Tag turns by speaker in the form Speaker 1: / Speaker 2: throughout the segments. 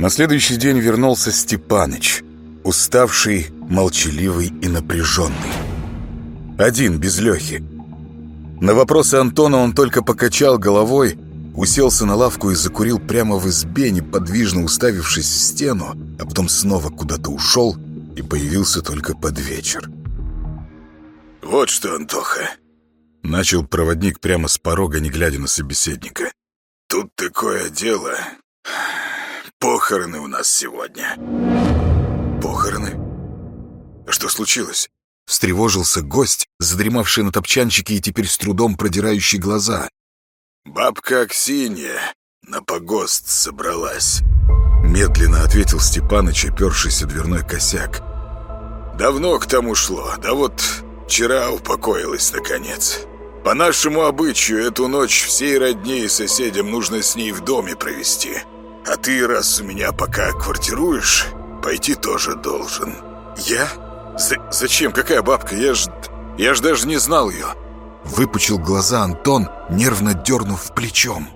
Speaker 1: На следующий день вернулся Степаныч, уставший, молчаливый и напряженный. Один, без Лехи. На вопросы Антона он только покачал головой, уселся на лавку и закурил прямо в избе, неподвижно уставившись в стену, а потом снова куда-то ушел и появился только под вечер.
Speaker 2: «Вот что, Антоха!» Начал проводник прямо с порога, не глядя на собеседника. «Тут такое дело. Похороны у нас сегодня».
Speaker 1: «Похороны? Что случилось?» Встревожился гость, задремавший на топчанчике и теперь с трудом продирающий глаза.
Speaker 2: «Бабка Аксинья на погост собралась», —
Speaker 1: медленно ответил Степаныч, опершийся дверной косяк.
Speaker 2: «Давно к тому шло, да вот вчера упокоилась наконец. По нашему обычаю, эту ночь всей родне и соседям нужно с ней в доме провести. А ты, раз у меня пока квартируешь, пойти тоже должен».
Speaker 1: «Я? З зачем? Какая бабка? Я ж... я ж даже не знал ее». Выпучил глаза Антон, нервно дернув плечом.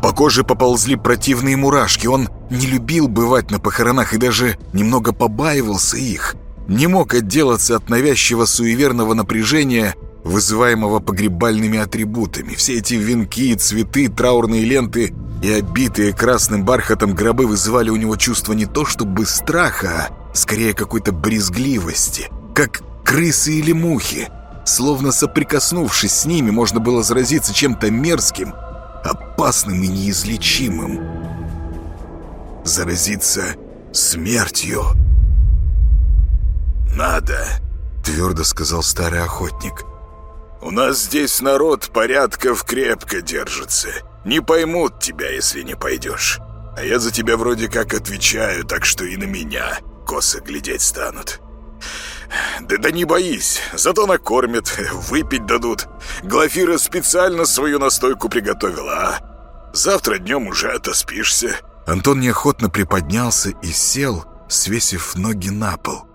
Speaker 1: По коже поползли противные мурашки. Он не любил бывать на похоронах и даже немного побаивался их. Не мог отделаться от навязчивого суеверного напряжения, вызываемого погребальными атрибутами. Все эти венки, цветы, траурные ленты и обитые красным бархатом гробы вызывали у него чувство не то чтобы страха, а скорее какой-то брезгливости, как крысы или мухи. Словно соприкоснувшись с ними, можно было заразиться чем-то мерзким, опасным и неизлечимым. Заразиться смертью.
Speaker 2: «Надо», —
Speaker 1: твердо сказал старый охотник.
Speaker 2: У нас здесь народ порядков крепко держится. Не поймут тебя, если не пойдешь. А я за тебя вроде как отвечаю, так что и на меня косо глядеть станут. Да, да не боись, зато накормят, выпить дадут. Глафира специально свою настойку приготовила, а завтра днем уже отоспишься.
Speaker 1: Антон неохотно приподнялся и сел, свесив ноги на пол.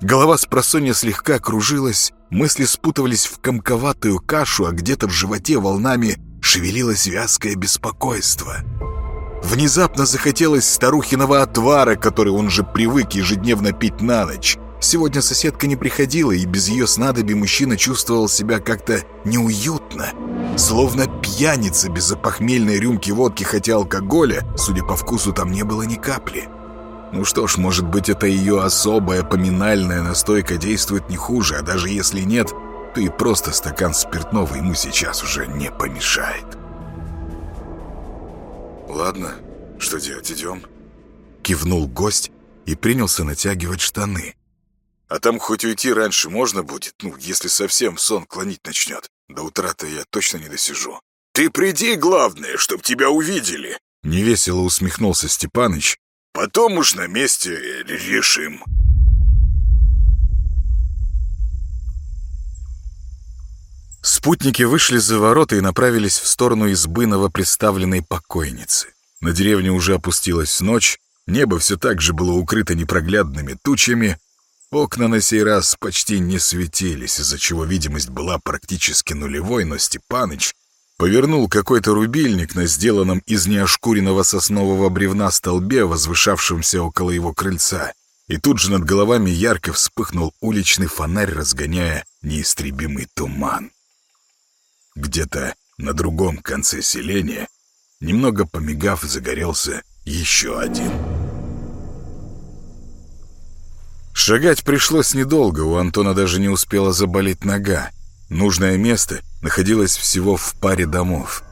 Speaker 1: Голова с просонья слегка кружилась, мысли спутывались в комковатую кашу, а где-то в животе волнами шевелилось вязкое беспокойство. Внезапно захотелось старухиного отвара, который он же привык ежедневно пить на ночь. Сегодня соседка не приходила, и без ее снадобий мужчина чувствовал себя как-то неуютно. Словно пьяница без опохмельной рюмки водки, хотя алкоголя, судя по вкусу, там не было ни капли. Ну что ж, может быть, это ее особая поминальная настойка действует не хуже, а даже если нет, то и просто стакан спиртного ему сейчас уже не помешает.
Speaker 2: «Ладно, что делать, идем?»
Speaker 1: Кивнул гость и принялся натягивать штаны.
Speaker 2: «А там хоть уйти раньше можно будет, ну, если совсем сон клонить начнет. До утра-то я точно не досижу». «Ты приди, главное, чтоб тебя увидели!»
Speaker 1: Невесело усмехнулся Степаныч
Speaker 2: Потом уж на месте решим.
Speaker 1: Спутники вышли за ворота и направились в сторону избы новопредставленной покойницы. На деревне уже опустилась ночь, небо все так же было укрыто непроглядными тучами, окна на сей раз почти не светились, из-за чего видимость была практически нулевой, но Степаныч Повернул какой-то рубильник на сделанном из неошкуренного соснового бревна столбе, возвышавшемся около его крыльца. И тут же над головами ярко вспыхнул уличный фонарь, разгоняя неистребимый туман. Где-то на другом конце селения, немного помигав, загорелся еще один. Шагать пришлось недолго, у Антона даже не успела заболеть нога. Нужное место находилось всего в паре домов.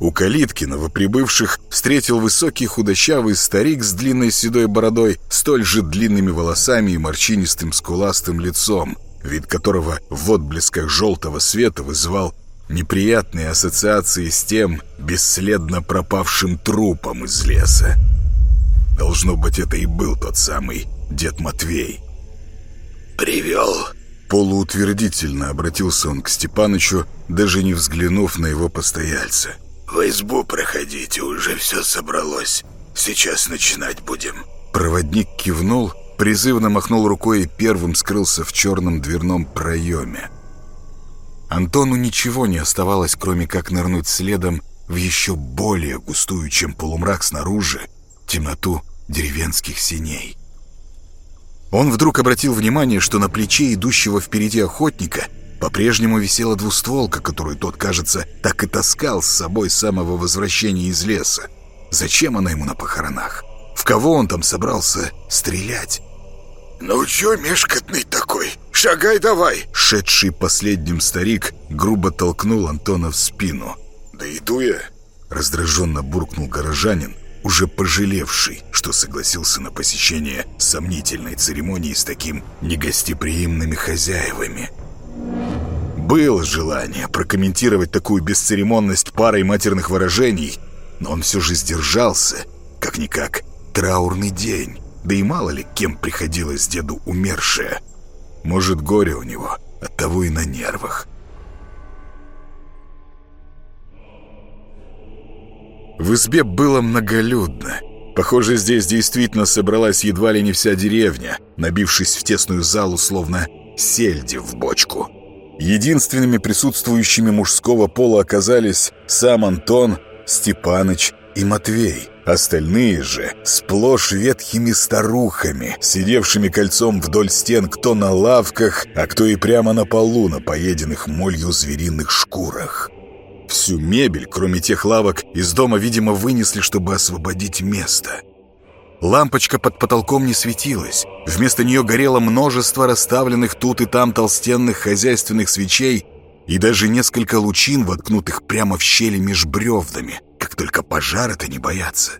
Speaker 1: У калитки новоприбывших встретил высокий худощавый старик с длинной седой бородой, столь же длинными волосами и морщинистым скуластым лицом, вид которого в отблесках желтого света вызывал неприятные ассоциации с тем бесследно пропавшим трупом из леса. Должно быть, это и был тот самый дед Матвей.
Speaker 2: «Привел?»
Speaker 1: Полуутвердительно обратился он к Степанычу, даже не взглянув на его постояльца.
Speaker 2: «В избу проходите, уже все собралось. Сейчас начинать будем».
Speaker 1: Проводник кивнул, призывно махнул рукой и первым скрылся в черном дверном проеме. Антону ничего не оставалось, кроме как нырнуть следом в еще более густую, чем полумрак снаружи, темноту деревенских синей. Он вдруг обратил внимание, что на плече идущего впереди охотника по-прежнему висела двустволка, которую тот, кажется, так и таскал с собой с самого возвращения из леса. Зачем она ему на похоронах? В кого он там собрался стрелять?
Speaker 2: «Ну чё мешкотный такой? Шагай давай!»
Speaker 1: Шедший последним старик грубо толкнул Антона в спину.
Speaker 2: «Да иду я!»
Speaker 1: Раздраженно буркнул горожанин, уже пожалевший, что согласился на посещение сомнительной церемонии с таким негостеприимными хозяевами. Было желание прокомментировать такую бесцеремонность парой матерных выражений, но он все же сдержался, как-никак траурный день. Да и мало ли, кем приходилось деду умершее. Может, горе у него, оттого и на нервах. В избе было многолюдно. Похоже, здесь действительно собралась едва ли не вся деревня, набившись в тесную залу, словно сельди в бочку. Единственными присутствующими мужского пола оказались сам Антон, Степаныч и Матвей. Остальные же сплошь ветхими старухами, сидевшими кольцом вдоль стен кто на лавках, а кто и прямо на полу на поеденных молью звериных шкурах. Всю мебель, кроме тех лавок, из дома, видимо, вынесли, чтобы освободить место. Лампочка под потолком не светилась. Вместо нее горело множество расставленных тут и там толстенных хозяйственных свечей и даже несколько лучин, воткнутых прямо в щели меж бревнами, как только пожара-то не боятся.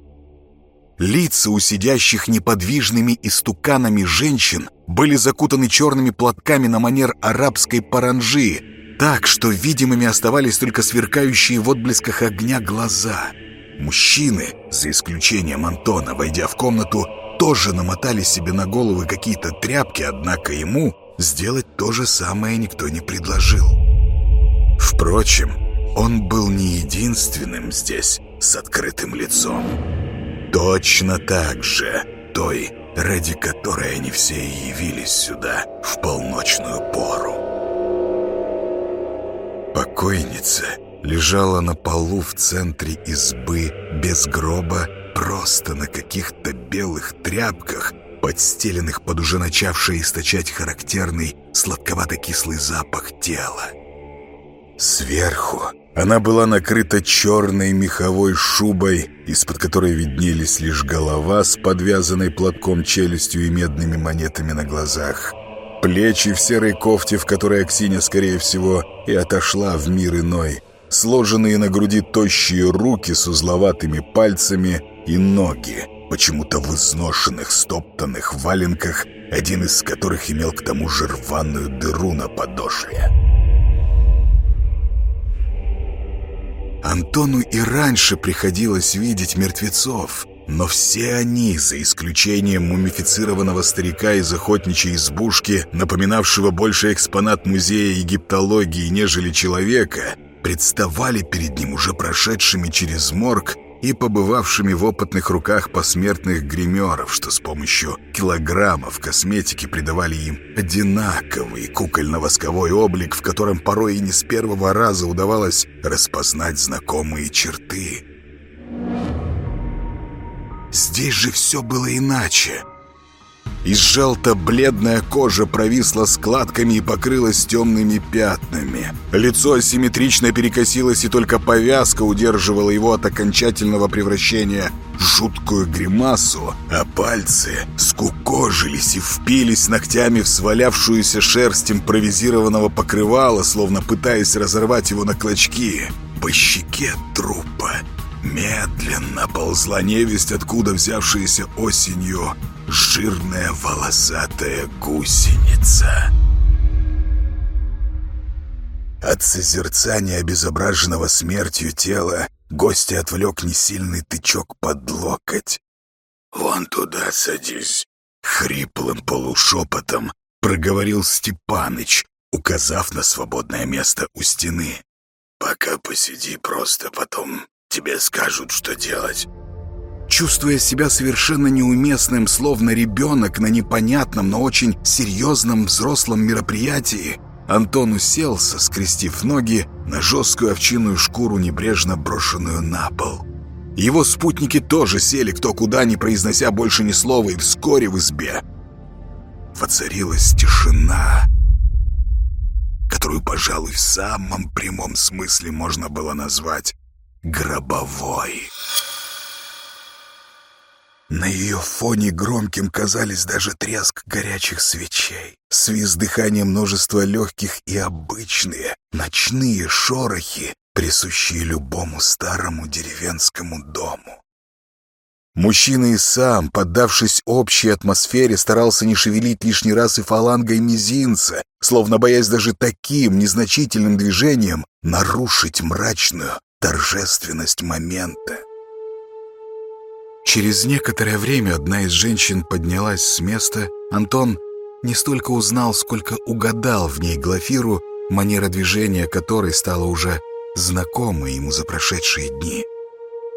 Speaker 1: Лица у сидящих неподвижными истуканами женщин были закутаны черными платками на манер арабской паранжи, так, что видимыми оставались только сверкающие в отблесках огня глаза. Мужчины, за исключением Антона, войдя в комнату, тоже намотали себе на головы какие-то тряпки, однако ему сделать то же самое никто не предложил. Впрочем, он был не единственным здесь с открытым лицом. Точно так же той, ради которой они все и явились сюда в полночную пору. Покойница лежала на полу в центре избы без гроба, просто на каких-то белых тряпках, подстеленных под уже начавшее источать характерный сладковато-кислый запах тела. Сверху она была накрыта черной меховой шубой, из-под которой виднелись лишь голова с подвязанной платком челюстью и медными монетами на глазах. Плечи в серой кофте, в которой Аксинья, скорее всего, и отошла в мир иной. Сложенные на груди тощие руки с узловатыми пальцами и ноги, почему-то в изношенных стоптанных валенках, один из которых имел к тому же рваную дыру на подошве. Антону и раньше приходилось видеть мертвецов, но все они, за исключением мумифицированного старика из охотничьей избушки, напоминавшего больше экспонат музея египтологии, нежели человека, представали перед ним уже прошедшими через морг и побывавшими в опытных руках посмертных гримеров, что с помощью килограммов косметики придавали им одинаковый кукольно-восковой облик, в котором порой и не с первого раза удавалось распознать знакомые черты. Здесь же все было иначе. Из желто-бледная кожа провисла складками и покрылась темными пятнами. Лицо асимметрично перекосилось, и только повязка удерживала его от окончательного превращения в жуткую гримасу, а пальцы скукожились и впились ногтями в свалявшуюся шерсть импровизированного покрывала, словно пытаясь разорвать его на клочки. По щеке трупа медленно ползла невесть, откуда взявшаяся осенью жирная волосатая гусеница. От созерцания обезображенного смертью тела гостя отвлек несильный тычок под локоть.
Speaker 2: «Вон туда садись», —
Speaker 1: хриплым полушепотом проговорил Степаныч, указав на свободное место у стены.
Speaker 2: «Пока посиди просто, потом тебе скажут, что делать».
Speaker 1: Чувствуя себя совершенно неуместным, словно ребенок на непонятном, но очень серьезном взрослом мероприятии, Антон уселся, скрестив ноги, на жесткую овчинную шкуру, небрежно брошенную на пол. Его спутники тоже сели кто куда, не произнося больше ни слова, и вскоре в избе воцарилась тишина, которую, пожалуй, в самом прямом смысле можно было назвать гробовой. На ее фоне громким казались даже треск горячих свечей, свист дыхания множества легких и обычные, ночные шорохи, присущие любому старому деревенскому дому. Мужчина и сам, поддавшись общей атмосфере, старался не шевелить лишний раз и фалангой мизинца, словно боясь даже таким незначительным движением нарушить мрачную торжественность момента. Через некоторое время одна из женщин поднялась с места. Антон не столько узнал, сколько угадал в ней Глафиру, манера движения которой стала уже знакомой ему за прошедшие дни.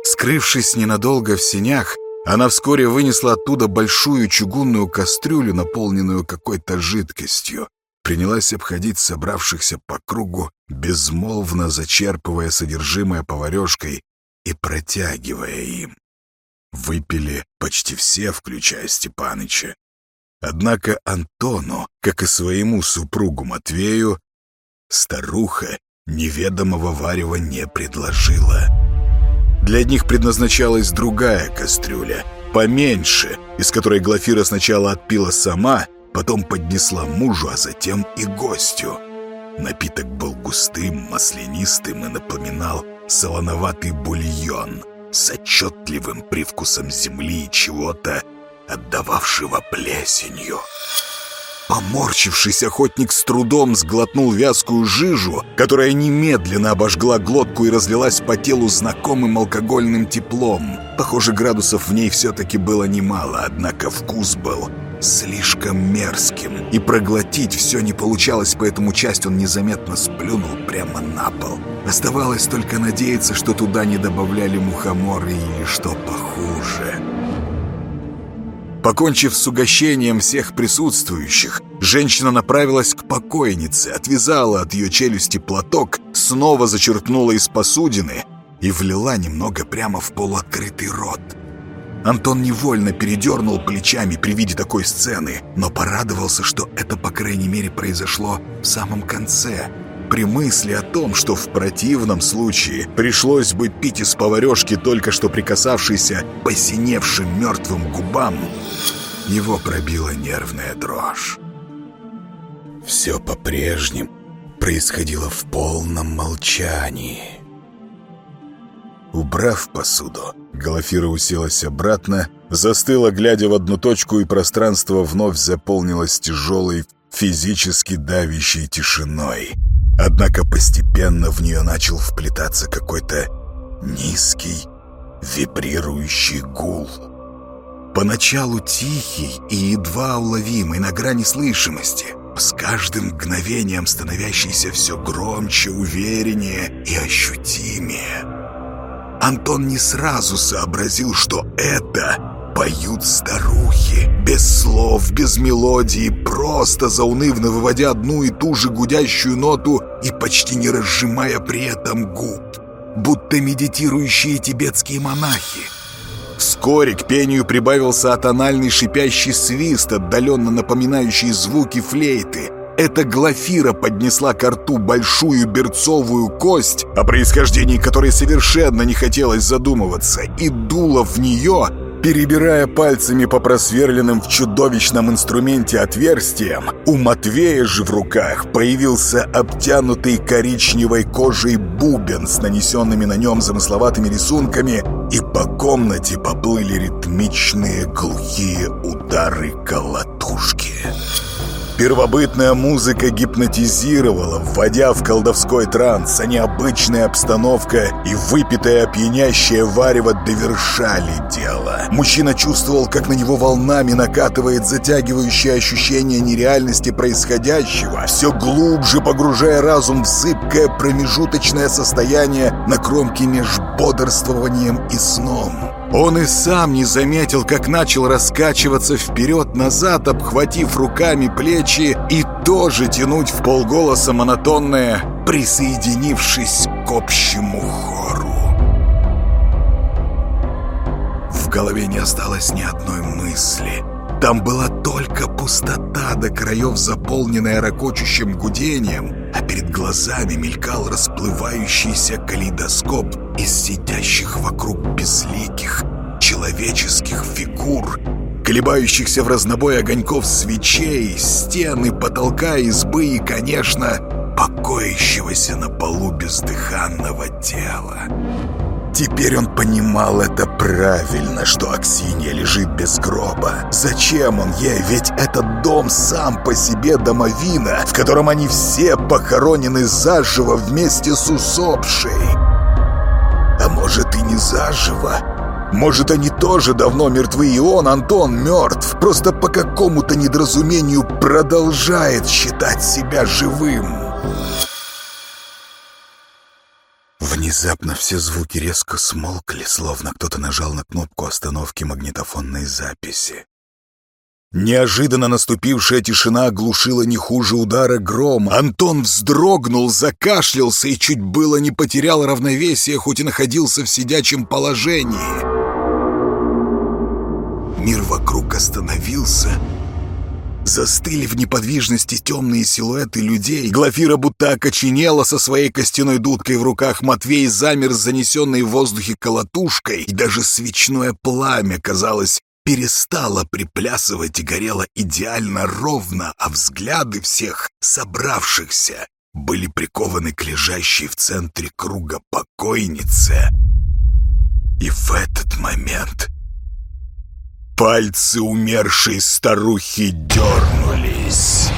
Speaker 1: Скрывшись ненадолго в сенях, она вскоре вынесла оттуда большую чугунную кастрюлю, наполненную какой-то жидкостью. Принялась обходить собравшихся по кругу, безмолвно зачерпывая содержимое поварешкой и протягивая им. Выпили почти все, включая Степаныча. Однако Антону, как и своему супругу Матвею, старуха неведомого варева не предложила. Для них предназначалась другая кастрюля, поменьше, из которой Глафира сначала отпила сама, потом поднесла мужу, а затем и гостю. Напиток был густым, маслянистым и напоминал солоноватый бульон — с отчетливым привкусом земли и чего-то, отдававшего плесенью. Поморчившись, охотник с трудом сглотнул вязкую жижу, которая немедленно обожгла глотку и разлилась по телу знакомым алкогольным теплом. Похоже, градусов в ней все-таки было немало, однако вкус был слишком мерзким, и проглотить все не получалось, поэтому часть он незаметно сплюнул прямо на пол. Оставалось только надеяться, что туда не добавляли мухоморы или что похуже. Покончив с угощением всех присутствующих, женщина направилась к покойнице, отвязала от ее челюсти платок, снова зачерпнула из посудины и влила немного прямо в полуоткрытый рот. Антон невольно передернул плечами при виде такой сцены, но порадовался, что это, по крайней мере, произошло в самом конце. При мысли о том, что в противном случае пришлось бы пить из поварешки, только что прикасавшейся посиневшим мертвым губам, его пробила нервная дрожь. Все по-прежнему происходило в полном молчании. Убрав посуду, Галафира уселась обратно, застыла, глядя в одну точку, и пространство вновь заполнилось тяжелой, физически давящей тишиной. Однако постепенно в нее начал вплетаться какой-то низкий, вибрирующий гул. Поначалу тихий и едва уловимый, на грани слышимости, с каждым мгновением становящийся все громче, увереннее и ощутимее. Антон не сразу сообразил, что это поют старухи. Без слов, без мелодии, просто заунывно выводя одну и ту же гудящую ноту и почти не разжимая при этом губ. Будто медитирующие тибетские монахи. Вскоре к пению прибавился атональный шипящий свист, отдаленно напоминающий звуки флейты — эта Глафира поднесла к рту большую берцовую кость, о происхождении которой совершенно не хотелось задумываться, и дула в нее, перебирая пальцами по просверленным в чудовищном инструменте отверстиям. У Матвея же в руках появился обтянутый коричневой кожей бубен с нанесенными на нем замысловатыми рисунками, и по комнате поплыли ритмичные глухие удары колотушки. Первобытная музыка гипнотизировала, вводя в колдовской транс, а необычная обстановка и выпитое опьянящее варево довершали дело. Мужчина чувствовал, как на него волнами накатывает затягивающее ощущение нереальности происходящего, все глубже погружая разум в зыбкое промежуточное состояние на кромке между бодрствованием и сном. Он и сам не заметил, как начал раскачиваться вперед-назад, обхватив руками плечи плечи и тоже тянуть в полголоса монотонное, присоединившись к общему хору. В голове не осталось ни одной мысли. Там была только пустота до краев, заполненная ракочущим гудением, а перед глазами мелькал расплывающийся калейдоскоп из сидящих вокруг безликих человеческих фигур, колебающихся в разнобой огоньков свечей, стены, потолка, избы и, конечно, покоящегося на полу бездыханного тела. Теперь он понимал это правильно, что Аксинья лежит без гроба. Зачем он ей? Ведь этот дом сам по себе домовина, в котором они все похоронены заживо вместе с усопшей. А может и не заживо? Может, они тоже давно мертвы, и он, Антон, мертв, просто по какому-то недоразумению продолжает считать себя живым. Внезапно все звуки резко смолкли, словно кто-то нажал на кнопку остановки магнитофонной записи. Неожиданно наступившая тишина оглушила не хуже удара грома. Антон вздрогнул, закашлялся и чуть было не потерял равновесие, хоть и находился в сидячем положении. Мир вокруг остановился, Застыли в неподвижности темные силуэты людей. Глафира будто окоченела со своей костяной дудкой в руках. Матвей замер с занесенной в воздухе колотушкой. И даже свечное пламя, казалось, перестало приплясывать и горело идеально ровно, а взгляды всех собравшихся были прикованы к лежащей в центре круга покойнице. И в этот момент Пальцы умершей старухи дернулись.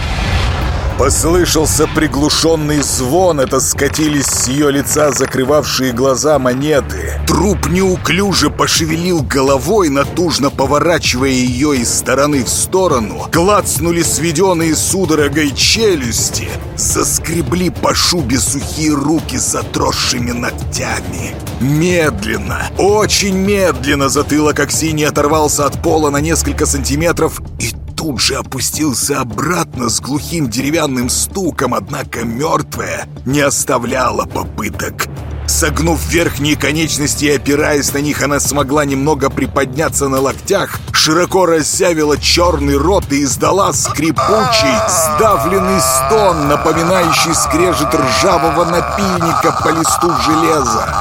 Speaker 1: Послышался приглушенный звон, это скатились с ее лица закрывавшие глаза монеты. Труп неуклюже пошевелил головой, натужно поворачивая ее из стороны в сторону. Клацнули сведенные судорогой челюсти. Заскребли по шубе сухие руки с ногтями. Медленно, очень медленно затылок Аксини оторвался от пола на несколько сантиметров и тут же опустился обратно с глухим деревянным стуком, однако мертвая не оставляла попыток. Согнув верхние конечности и опираясь на них, она смогла немного приподняться на локтях, широко разъявила черный рот и издала скрипучий, сдавленный стон, напоминающий скрежет ржавого напильника по листу железа.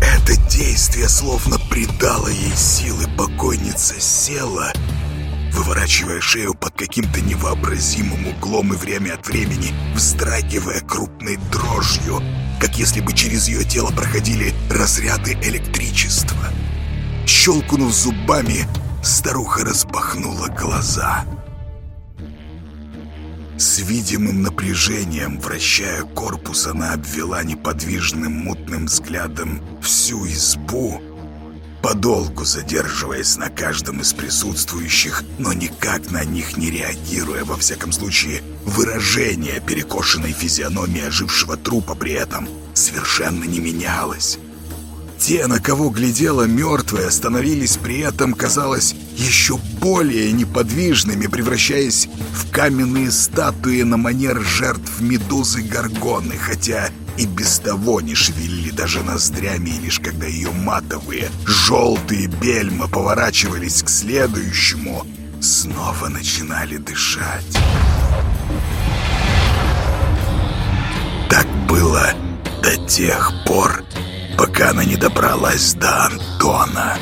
Speaker 1: Это действие словно придало ей силы. Покойница села выворачивая шею под каким-то невообразимым углом и время от времени вздрагивая крупной дрожью, как если бы через ее тело проходили разряды электричества. Щелкнув зубами, старуха распахнула глаза. С видимым напряжением, вращая корпус, она обвела неподвижным мутным взглядом всю избу, подолгу задерживаясь на каждом из присутствующих, но никак на них не реагируя, во всяком случае, выражение перекошенной физиономии ожившего трупа при этом совершенно не менялось. Те, на кого глядела мертвая, становились при этом, казалось, еще более неподвижными, превращаясь в каменные статуи на манер жертв медузы Горгоны, хотя и без того не шевелили даже ноздрями, и лишь когда ее матовые, желтые бельма поворачивались к следующему, снова начинали дышать. Так было до тех пор, пока она не добралась до Антона.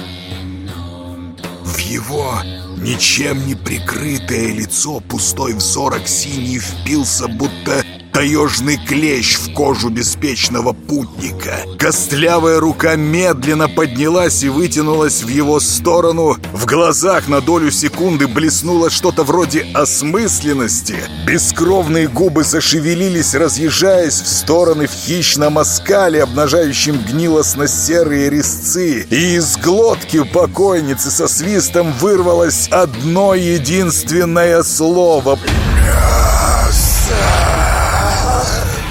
Speaker 1: В его ничем не прикрытое лицо пустой взорок синий впился, будто таежный клещ в кожу беспечного путника. Костлявая рука медленно поднялась и вытянулась в его сторону. В глазах на долю секунды блеснуло что-то вроде осмысленности. Бескровные губы зашевелились, разъезжаясь в стороны в хищном оскале, обнажающем гнилостно-серые резцы. И из глотки покойницы со свистом вырвалось одно единственное слово «Мясо»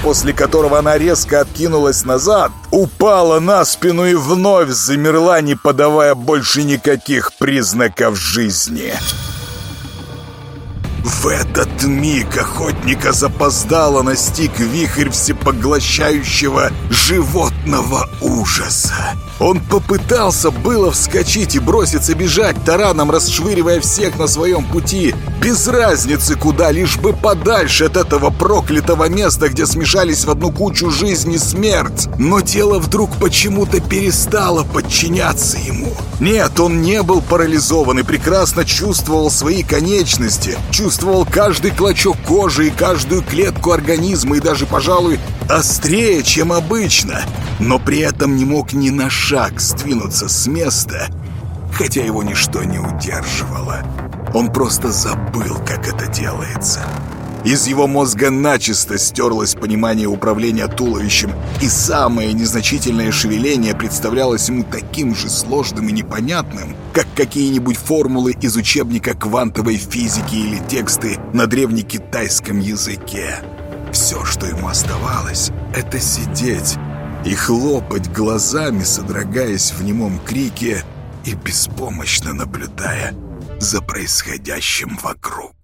Speaker 1: после которого она резко откинулась назад, упала на спину и вновь замерла, не подавая больше никаких признаков жизни. В этот миг охотника запоздало настиг вихрь всепоглощающего животного ужаса. Он попытался было вскочить и броситься бежать, тараном расшвыривая всех на своем пути, без разницы куда, лишь бы подальше от этого проклятого места, где смешались в одну кучу жизнь и смерть. Но тело вдруг почему-то перестало подчиняться ему. Нет, он не был парализован и прекрасно чувствовал свои конечности, чувствовал каждый клочок кожи и каждую клетку организма и даже, пожалуй, острее, чем обычно, но при этом не мог ни на шаг сдвинуться с места, хотя его ничто не удерживало. Он просто забыл, как это делается. Из его мозга начисто стерлось понимание управления туловищем, и самое незначительное шевеление представлялось ему таким же сложным и непонятным, как какие-нибудь формулы из учебника квантовой физики или тексты на древнекитайском языке. Все, что ему оставалось, это сидеть и хлопать глазами, содрогаясь в немом крике и беспомощно наблюдая за происходящим вокруг.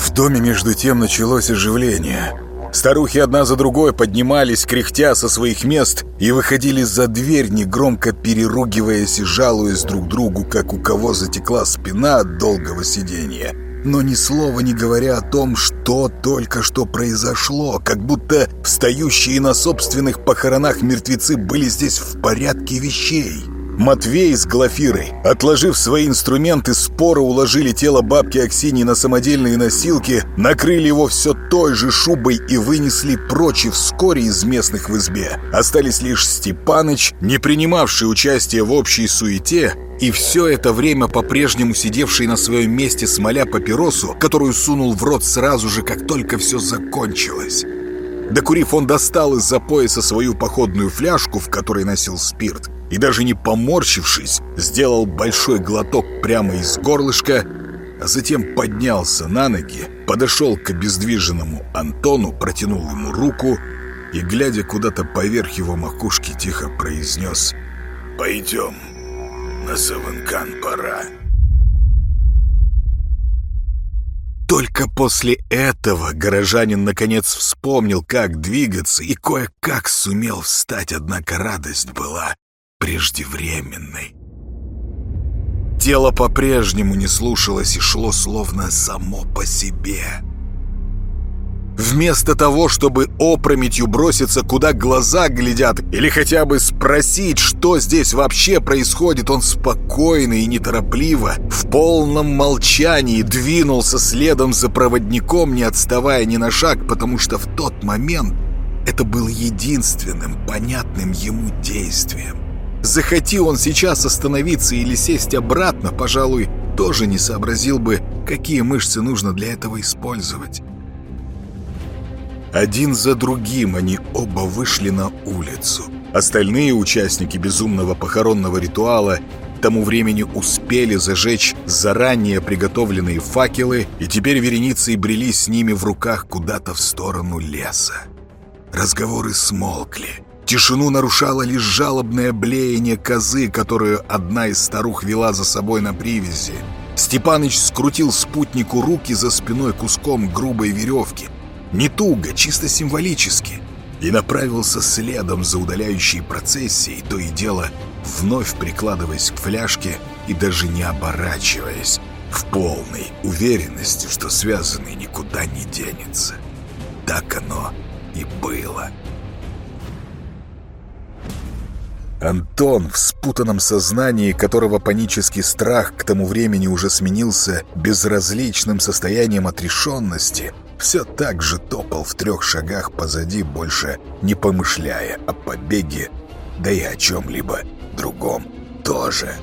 Speaker 1: В доме между тем началось оживление. Старухи одна за другой поднимались, кряхтя со своих мест, и выходили за дверь, негромко переругиваясь и жалуясь друг другу, как у кого затекла спина от долгого сидения. Но ни слова не говоря о том, что только что произошло, как будто встающие на собственных похоронах мертвецы были здесь в порядке вещей. Матвей с Глафирой, отложив свои инструменты, споро уложили тело бабки Аксинии на самодельные носилки, накрыли его все той же шубой и вынесли прочь и вскоре из местных в избе. Остались лишь Степаныч, не принимавший участие в общей суете, и все это время по-прежнему сидевший на своем месте смоля папиросу, которую сунул в рот сразу же, как только все закончилось. Докурив, он достал из-за пояса свою походную фляжку, в которой носил спирт, и даже не поморщившись, сделал большой глоток прямо из горлышка, а затем поднялся на ноги, подошел к обездвиженному Антону, протянул ему руку и, глядя куда-то поверх его макушки, тихо произнес «Пойдем, на Саванкан пора». Только после этого горожанин наконец вспомнил, как двигаться, и кое-как сумел встать, однако радость была преждевременной. Тело по-прежнему не слушалось и шло словно само по себе. Вместо того, чтобы опрометью броситься, куда глаза глядят, или хотя бы спросить, что здесь вообще происходит, он спокойно и неторопливо, в полном молчании двинулся следом за проводником, не отставая ни на шаг, потому что в тот момент это был единственным понятным ему действием. Захоти он сейчас остановиться или сесть обратно, пожалуй, тоже не сообразил бы, какие мышцы нужно для этого использовать. Один за другим они оба вышли на улицу. Остальные участники безумного похоронного ритуала к тому времени успели зажечь заранее приготовленные факелы, и теперь вереницы брели с ними в руках куда-то в сторону леса. Разговоры смолкли. Тишину нарушало лишь жалобное блеяние козы, которую одна из старух вела за собой на привязи. Степаныч скрутил спутнику руки за спиной куском грубой веревки. Не туго, чисто символически. И направился следом за удаляющей процессией, то и дело вновь прикладываясь к фляжке и даже не оборачиваясь, в полной уверенности, что связанный никуда не денется. Так оно и было. Антон, в спутанном сознании которого панический страх к тому времени уже сменился безразличным состоянием отрешенности, все так же топал в трех шагах позади, больше не помышляя о побеге, да и о чем-либо другом тоже.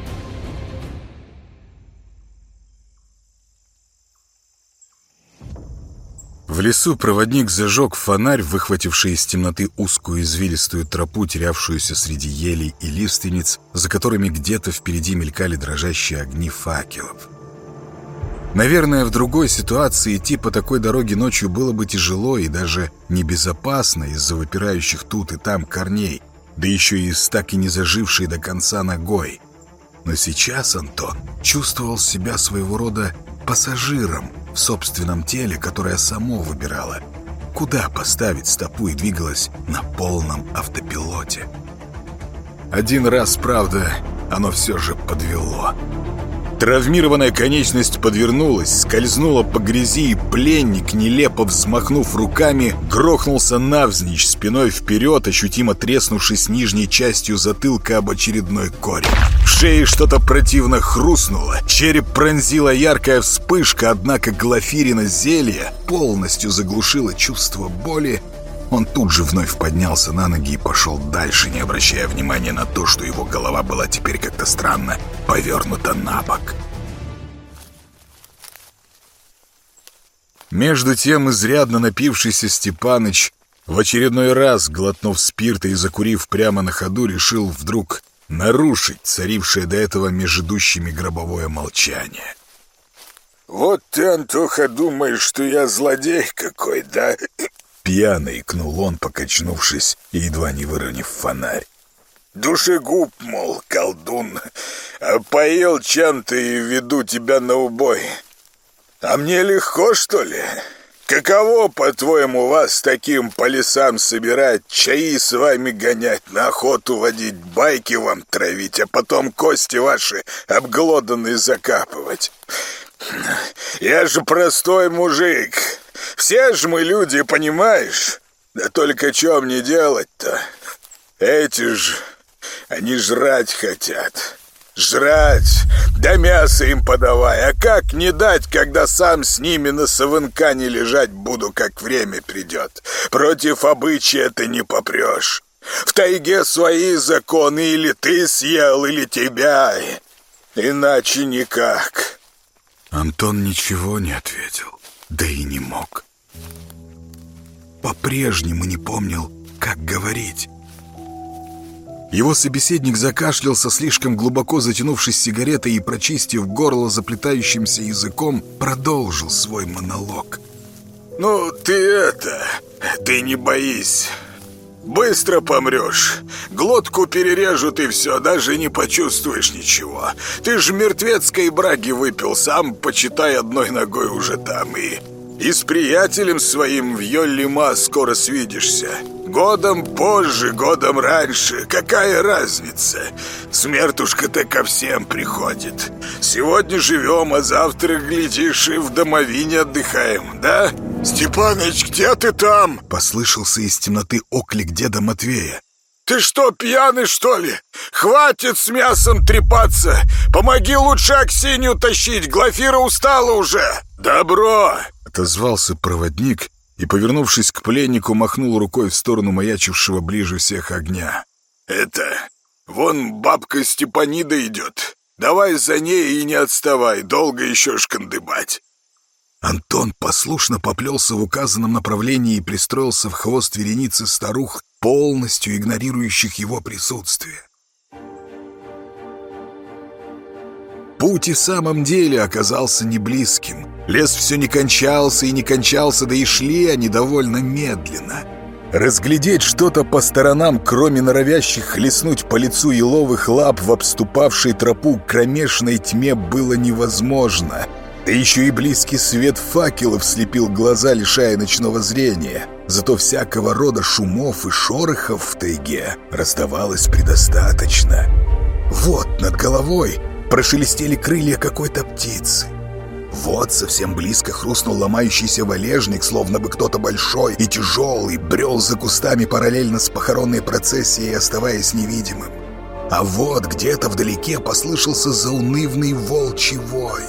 Speaker 1: В лесу проводник зажег фонарь, выхвативший из темноты узкую извилистую тропу, терявшуюся среди елей и лиственниц, за которыми где-то впереди мелькали дрожащие огни факелов. Наверное, в другой ситуации идти по такой дороге ночью было бы тяжело и даже небезопасно из-за выпирающих тут и там корней, да еще и с так и не зажившей до конца ногой. Но сейчас Антон чувствовал себя своего рода пассажиром в собственном теле, которое само выбирало, куда поставить стопу и двигалось на полном автопилоте. Один раз, правда, оно все же подвело. Травмированная конечность подвернулась, скользнула по грязи, и пленник, нелепо взмахнув руками, грохнулся навзничь спиной вперед, ощутимо треснувшись нижней частью затылка об очередной корень. В шее что-то противно хрустнуло, череп пронзила яркая вспышка, однако глафирина зелья полностью заглушила чувство боли, он тут же вновь поднялся на ноги и пошел дальше, не обращая внимания на то, что его голова была теперь как-то странно повернута на бок. Между тем изрядно напившийся Степаныч, в очередной раз, глотнув спирта и закурив прямо на ходу, решил вдруг нарушить царившее до этого междущими гробовое молчание.
Speaker 2: «Вот ты, Антоха, думаешь, что я злодей какой, да?»
Speaker 1: Пьяный икнул он, покачнувшись и едва не выронив фонарь.
Speaker 2: Душегуб, мол, колдун, поел чем-то и веду тебя на убой. А мне легко, что ли? Каково, по-твоему, вас таким по лесам собирать, чаи с вами гонять, на охоту водить, байки вам травить, а потом кости ваши обглоданные закапывать? Я же простой мужик, все же мы люди, понимаешь? Да только что мне делать-то? Эти ж, они жрать хотят. Жрать, да мясо им подавай. А как не дать, когда сам с ними на не лежать буду, как время придет? Против обычая ты не попрешь. В тайге свои законы или ты съел, или тебя. Иначе никак.
Speaker 1: Антон ничего не ответил, да и не мог по-прежнему не помнил, как говорить. Его собеседник закашлялся, слишком глубоко затянувшись сигаретой и, прочистив горло заплетающимся языком, продолжил свой монолог.
Speaker 2: «Ну, ты это... Ты не боись. Быстро помрешь. Глотку перережут и все, даже не почувствуешь ничего. Ты ж мертвецкой браги выпил, сам, почитай, одной ногой уже там и...» И с приятелем своим в Йоллима скоро свидишься. Годом позже, годом раньше. Какая разница? Смертушка-то ко всем приходит. Сегодня живем, а завтра, глядишь, и в домовине отдыхаем, да? Степаныч, где ты там?
Speaker 1: Послышался из темноты оклик деда Матвея.
Speaker 2: «Ты что, пьяный, что ли? Хватит с мясом трепаться! Помоги лучше Аксинью тащить, Глафира устала уже! Добро!»
Speaker 1: Отозвался проводник и, повернувшись к пленнику, махнул рукой в сторону маячившего ближе всех огня.
Speaker 2: «Это... Вон бабка Степанида идет. Давай за ней и не отставай, долго еще шкандыбать».
Speaker 1: Антон послушно поплелся в указанном направлении и пристроился в хвост вереницы старух, полностью игнорирующих его присутствие. Путь и в самом деле оказался неблизким. Лес все не кончался и не кончался, да и шли они довольно медленно. Разглядеть что-то по сторонам, кроме норовящих хлестнуть по лицу еловых лап в обступавшей тропу кромешной тьме, было невозможно. Да еще и близкий свет факелов слепил глаза, лишая ночного зрения. Зато всякого рода шумов и шорохов в тайге раздавалось предостаточно. Вот над головой Прошелестели крылья какой-то птицы. Вот совсем близко хрустнул ломающийся валежник, словно бы кто-то большой и тяжелый брел за кустами параллельно с похоронной процессией, оставаясь невидимым. А вот где-то вдалеке послышался заунывный волчий вой.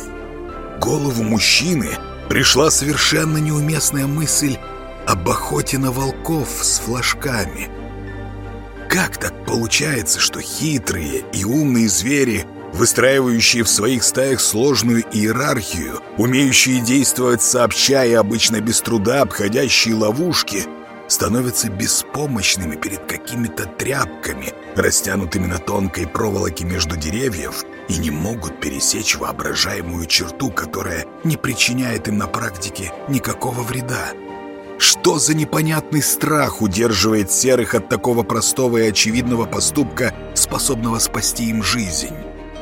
Speaker 1: Голову мужчины пришла совершенно неуместная мысль об охоте на волков с флажками. Как так получается, что хитрые и умные звери – выстраивающие в своих стаях сложную иерархию, умеющие действовать сообща и обычно без труда обходящие ловушки, становятся беспомощными перед какими-то тряпками, растянутыми на тонкой проволоке между деревьев, и не могут пересечь воображаемую черту, которая не причиняет им на практике никакого вреда. Что за непонятный страх удерживает серых от такого простого и очевидного поступка, способного спасти им жизнь?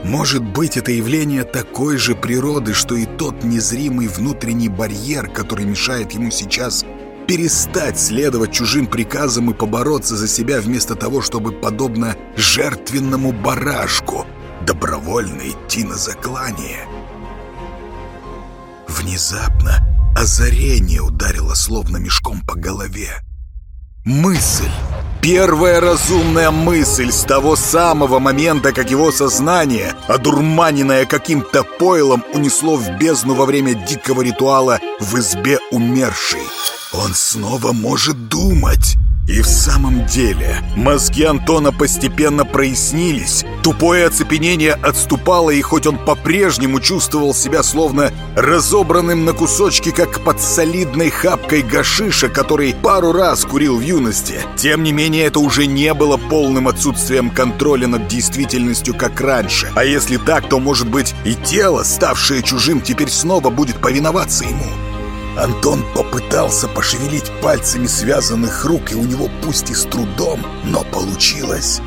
Speaker 1: Может быть, это явление такой же природы, что и тот незримый внутренний барьер, который мешает ему сейчас перестать следовать чужим приказам и побороться за себя вместо того, чтобы, подобно жертвенному барашку, добровольно идти на заклание. Внезапно озарение ударило словно мешком по голове. Мысль, первая разумная мысль с того самого момента, как его сознание, одурманенное каким-то пойлом, унесло в бездну во время дикого ритуала в избе умершей. Он снова может думать. И в самом деле, мозги Антона постепенно прояснились, тупое оцепенение отступало, и хоть он по-прежнему чувствовал себя словно разобранным на кусочки, как под солидной хапкой гашиша, который пару раз курил в юности, тем не менее это уже не было полным отсутствием контроля над действительностью, как раньше. А если так, то, может быть, и тело, ставшее чужим, теперь снова будет повиноваться ему. Антон попытался пошевелить пальцами связанных рук, и у него пусть и с трудом, но получилось.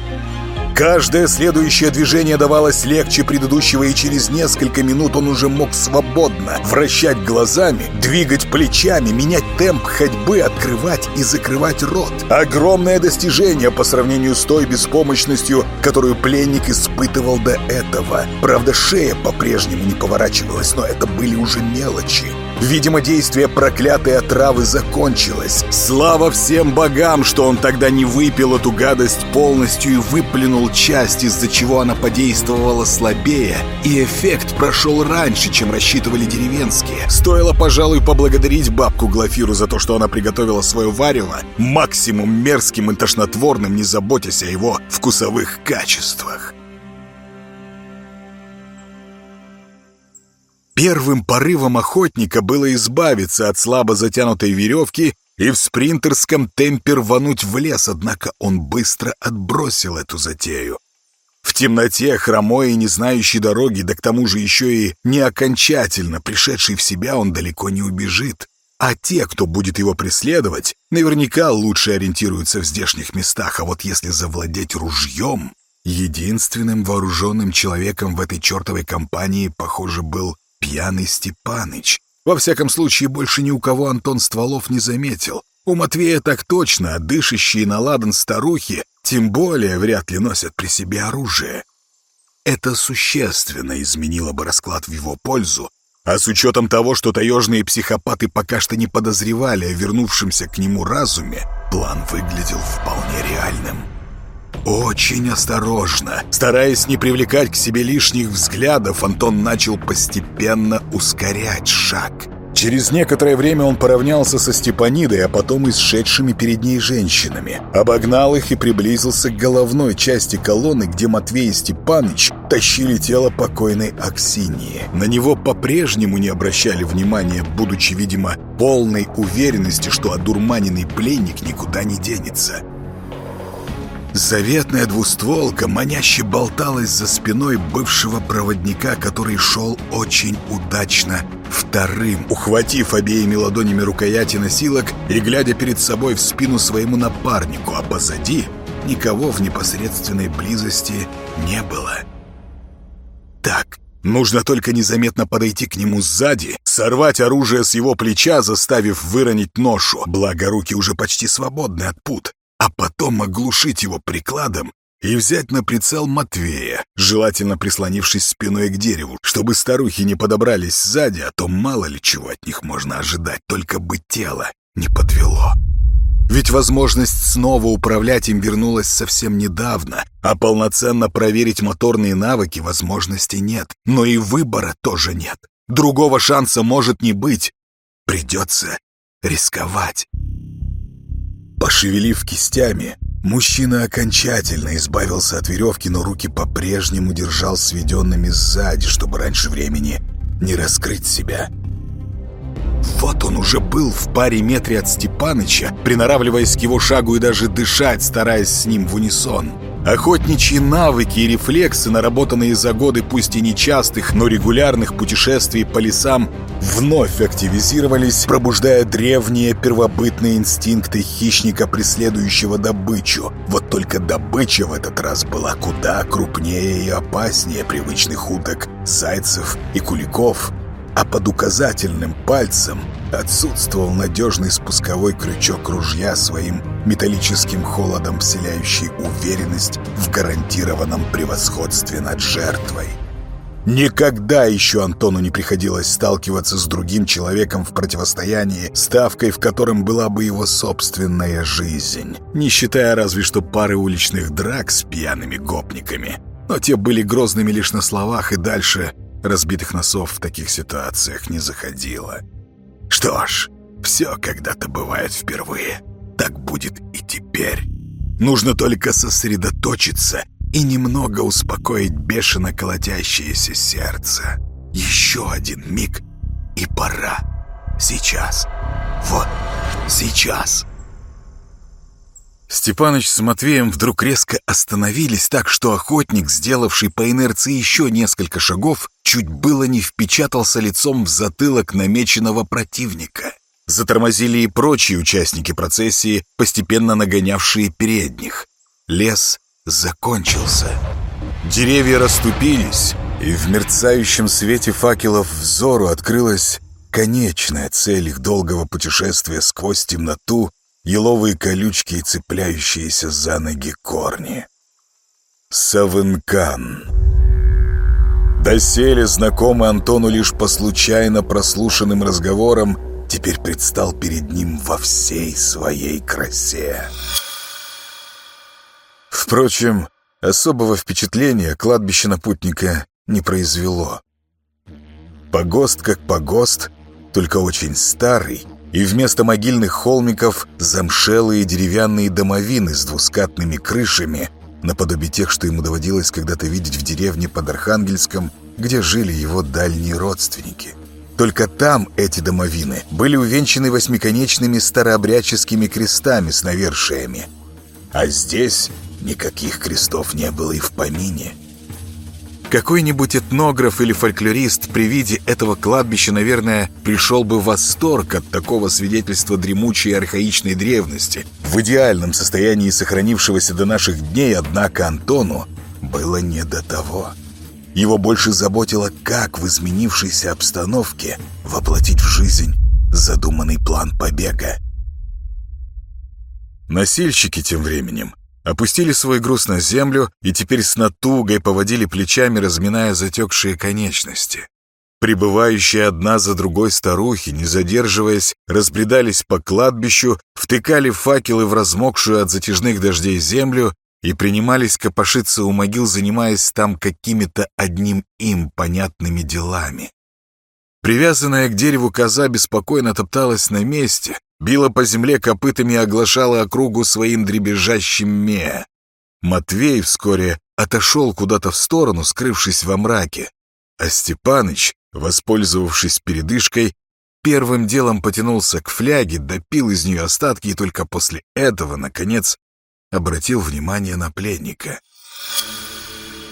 Speaker 1: Каждое следующее движение давалось легче предыдущего, и через несколько минут он уже мог свободно вращать глазами, двигать плечами, менять темп ходьбы, открывать и закрывать рот. Огромное достижение по сравнению с той беспомощностью, которую пленник испытывал до этого. Правда, шея по-прежнему не поворачивалась, но это были уже мелочи. Видимо, действие проклятой отравы закончилось. Слава всем богам, что он тогда не выпил эту гадость полностью и выплюнул часть, из-за чего она подействовала слабее, и эффект прошел раньше, чем рассчитывали деревенские. Стоило, пожалуй, поблагодарить бабку Глафиру за то, что она приготовила свое варево максимум мерзким и тошнотворным, не заботясь о его вкусовых качествах. Первым порывом охотника было избавиться от слабо затянутой веревки и в спринтерском темпе рвануть в лес, однако он быстро отбросил эту затею. В темноте, хромой и не знающий дороги, да к тому же еще и не окончательно пришедший в себя, он далеко не убежит. А те, кто будет его преследовать, наверняка лучше ориентируются в здешних местах, а вот если завладеть ружьем... Единственным вооруженным человеком в этой чертовой компании, похоже, был пьяный Степаныч. Во всяком случае, больше ни у кого Антон стволов не заметил. У Матвея так точно, а дышащие на ладан старухи тем более вряд ли носят при себе оружие. Это существенно изменило бы расклад в его пользу, а с учетом того, что таежные психопаты пока что не подозревали о вернувшемся к нему разуме, план выглядел вполне реальным. Очень осторожно, стараясь не привлекать к себе лишних взглядов, Антон начал постепенно ускорять шаг. Через некоторое время он поравнялся со Степанидой, а потом и с шедшими перед ней женщинами. Обогнал их и приблизился к головной части колонны, где Матвей и Степаныч тащили тело покойной Аксинии. На него по-прежнему не обращали внимания, будучи, видимо, полной уверенности, что одурманенный пленник никуда не денется. Заветная двустволка маняще болталась за спиной бывшего проводника, который шел очень удачно вторым, ухватив обеими ладонями рукояти носилок и глядя перед собой в спину своему напарнику, а позади никого в непосредственной близости не было. Так, нужно только незаметно подойти к нему сзади, сорвать оружие с его плеча, заставив выронить ношу, благо руки уже почти свободны от пут а потом оглушить его прикладом и взять на прицел Матвея, желательно прислонившись спиной к дереву, чтобы старухи не подобрались сзади, а то мало ли чего от них можно ожидать, только бы тело не подвело. Ведь возможность снова управлять им вернулась совсем недавно, а полноценно проверить моторные навыки возможности нет, но и выбора тоже нет. Другого шанса может не быть. Придется рисковать. Пошевелив кистями, мужчина окончательно избавился от веревки, но руки по-прежнему держал сведенными сзади, чтобы раньше времени не раскрыть себя. Вот он уже был в паре метре от Степаныча, приноравливаясь к его шагу и даже дышать, стараясь с ним в унисон. Охотничьи навыки и рефлексы, наработанные за годы пусть и нечастых, но регулярных путешествий по лесам, вновь активизировались, пробуждая древние первобытные инстинкты хищника, преследующего добычу. Вот только добыча в этот раз была куда крупнее и опаснее привычных уток, зайцев и куликов — а под указательным пальцем отсутствовал надежный спусковой крючок ружья своим металлическим холодом, вселяющий уверенность в гарантированном превосходстве над жертвой. Никогда еще Антону не приходилось сталкиваться с другим человеком в противостоянии, ставкой в котором была бы его собственная жизнь, не считая разве что пары уличных драк с пьяными гопниками. Но те были грозными лишь на словах, и дальше Разбитых носов в таких ситуациях не заходило. Что ж, все когда-то бывает впервые. Так будет и теперь. Нужно только сосредоточиться и немного успокоить бешено колотящееся сердце. Еще один миг, и пора. Сейчас. Вот, сейчас. Степаныч с Матвеем вдруг резко остановились так, что охотник, сделавший по инерции еще несколько шагов, чуть было не впечатался лицом в затылок намеченного противника. Затормозили и прочие участники процессии, постепенно нагонявшие передних. Лес закончился. Деревья расступились, и в мерцающем свете факелов взору открылась конечная цель их долгого путешествия сквозь темноту еловые колючки и цепляющиеся за ноги корни. Савынкан. Доселе знакомый Антону лишь по случайно прослушанным разговорам теперь предстал перед ним во всей своей красе. Впрочем, особого впечатления кладбище на путника не произвело. Погост как погост, только очень старый — и вместо могильных холмиков замшелые деревянные домовины с двускатными крышами, наподобие тех, что ему доводилось когда-то видеть в деревне под Архангельском, где жили его дальние родственники. Только там эти домовины были увенчаны восьмиконечными старообрядческими крестами с навершиями. А здесь никаких крестов не было и в помине. Какой-нибудь этнограф или фольклорист при виде этого кладбища, наверное, пришел бы в восторг от такого свидетельства дремучей архаичной древности, в идеальном состоянии сохранившегося до наших дней, однако Антону было не до того. Его больше заботило, как в изменившейся обстановке воплотить в жизнь задуманный план побега. Носильщики тем временем опустили свой груз на землю и теперь с натугой поводили плечами, разминая затекшие конечности. Прибывающие одна за другой старухи, не задерживаясь, разбредались по кладбищу, втыкали факелы в размокшую от затяжных дождей землю и принимались копошиться у могил, занимаясь там какими-то одним им понятными делами. Привязанная к дереву коза беспокойно топталась на месте, била по земле копытами и оглашала округу своим дребезжащим ме. Матвей вскоре отошел куда-то в сторону, скрывшись во мраке, а Степаныч, воспользовавшись передышкой, первым делом потянулся к фляге, допил из нее остатки и только после этого, наконец, обратил внимание на пленника.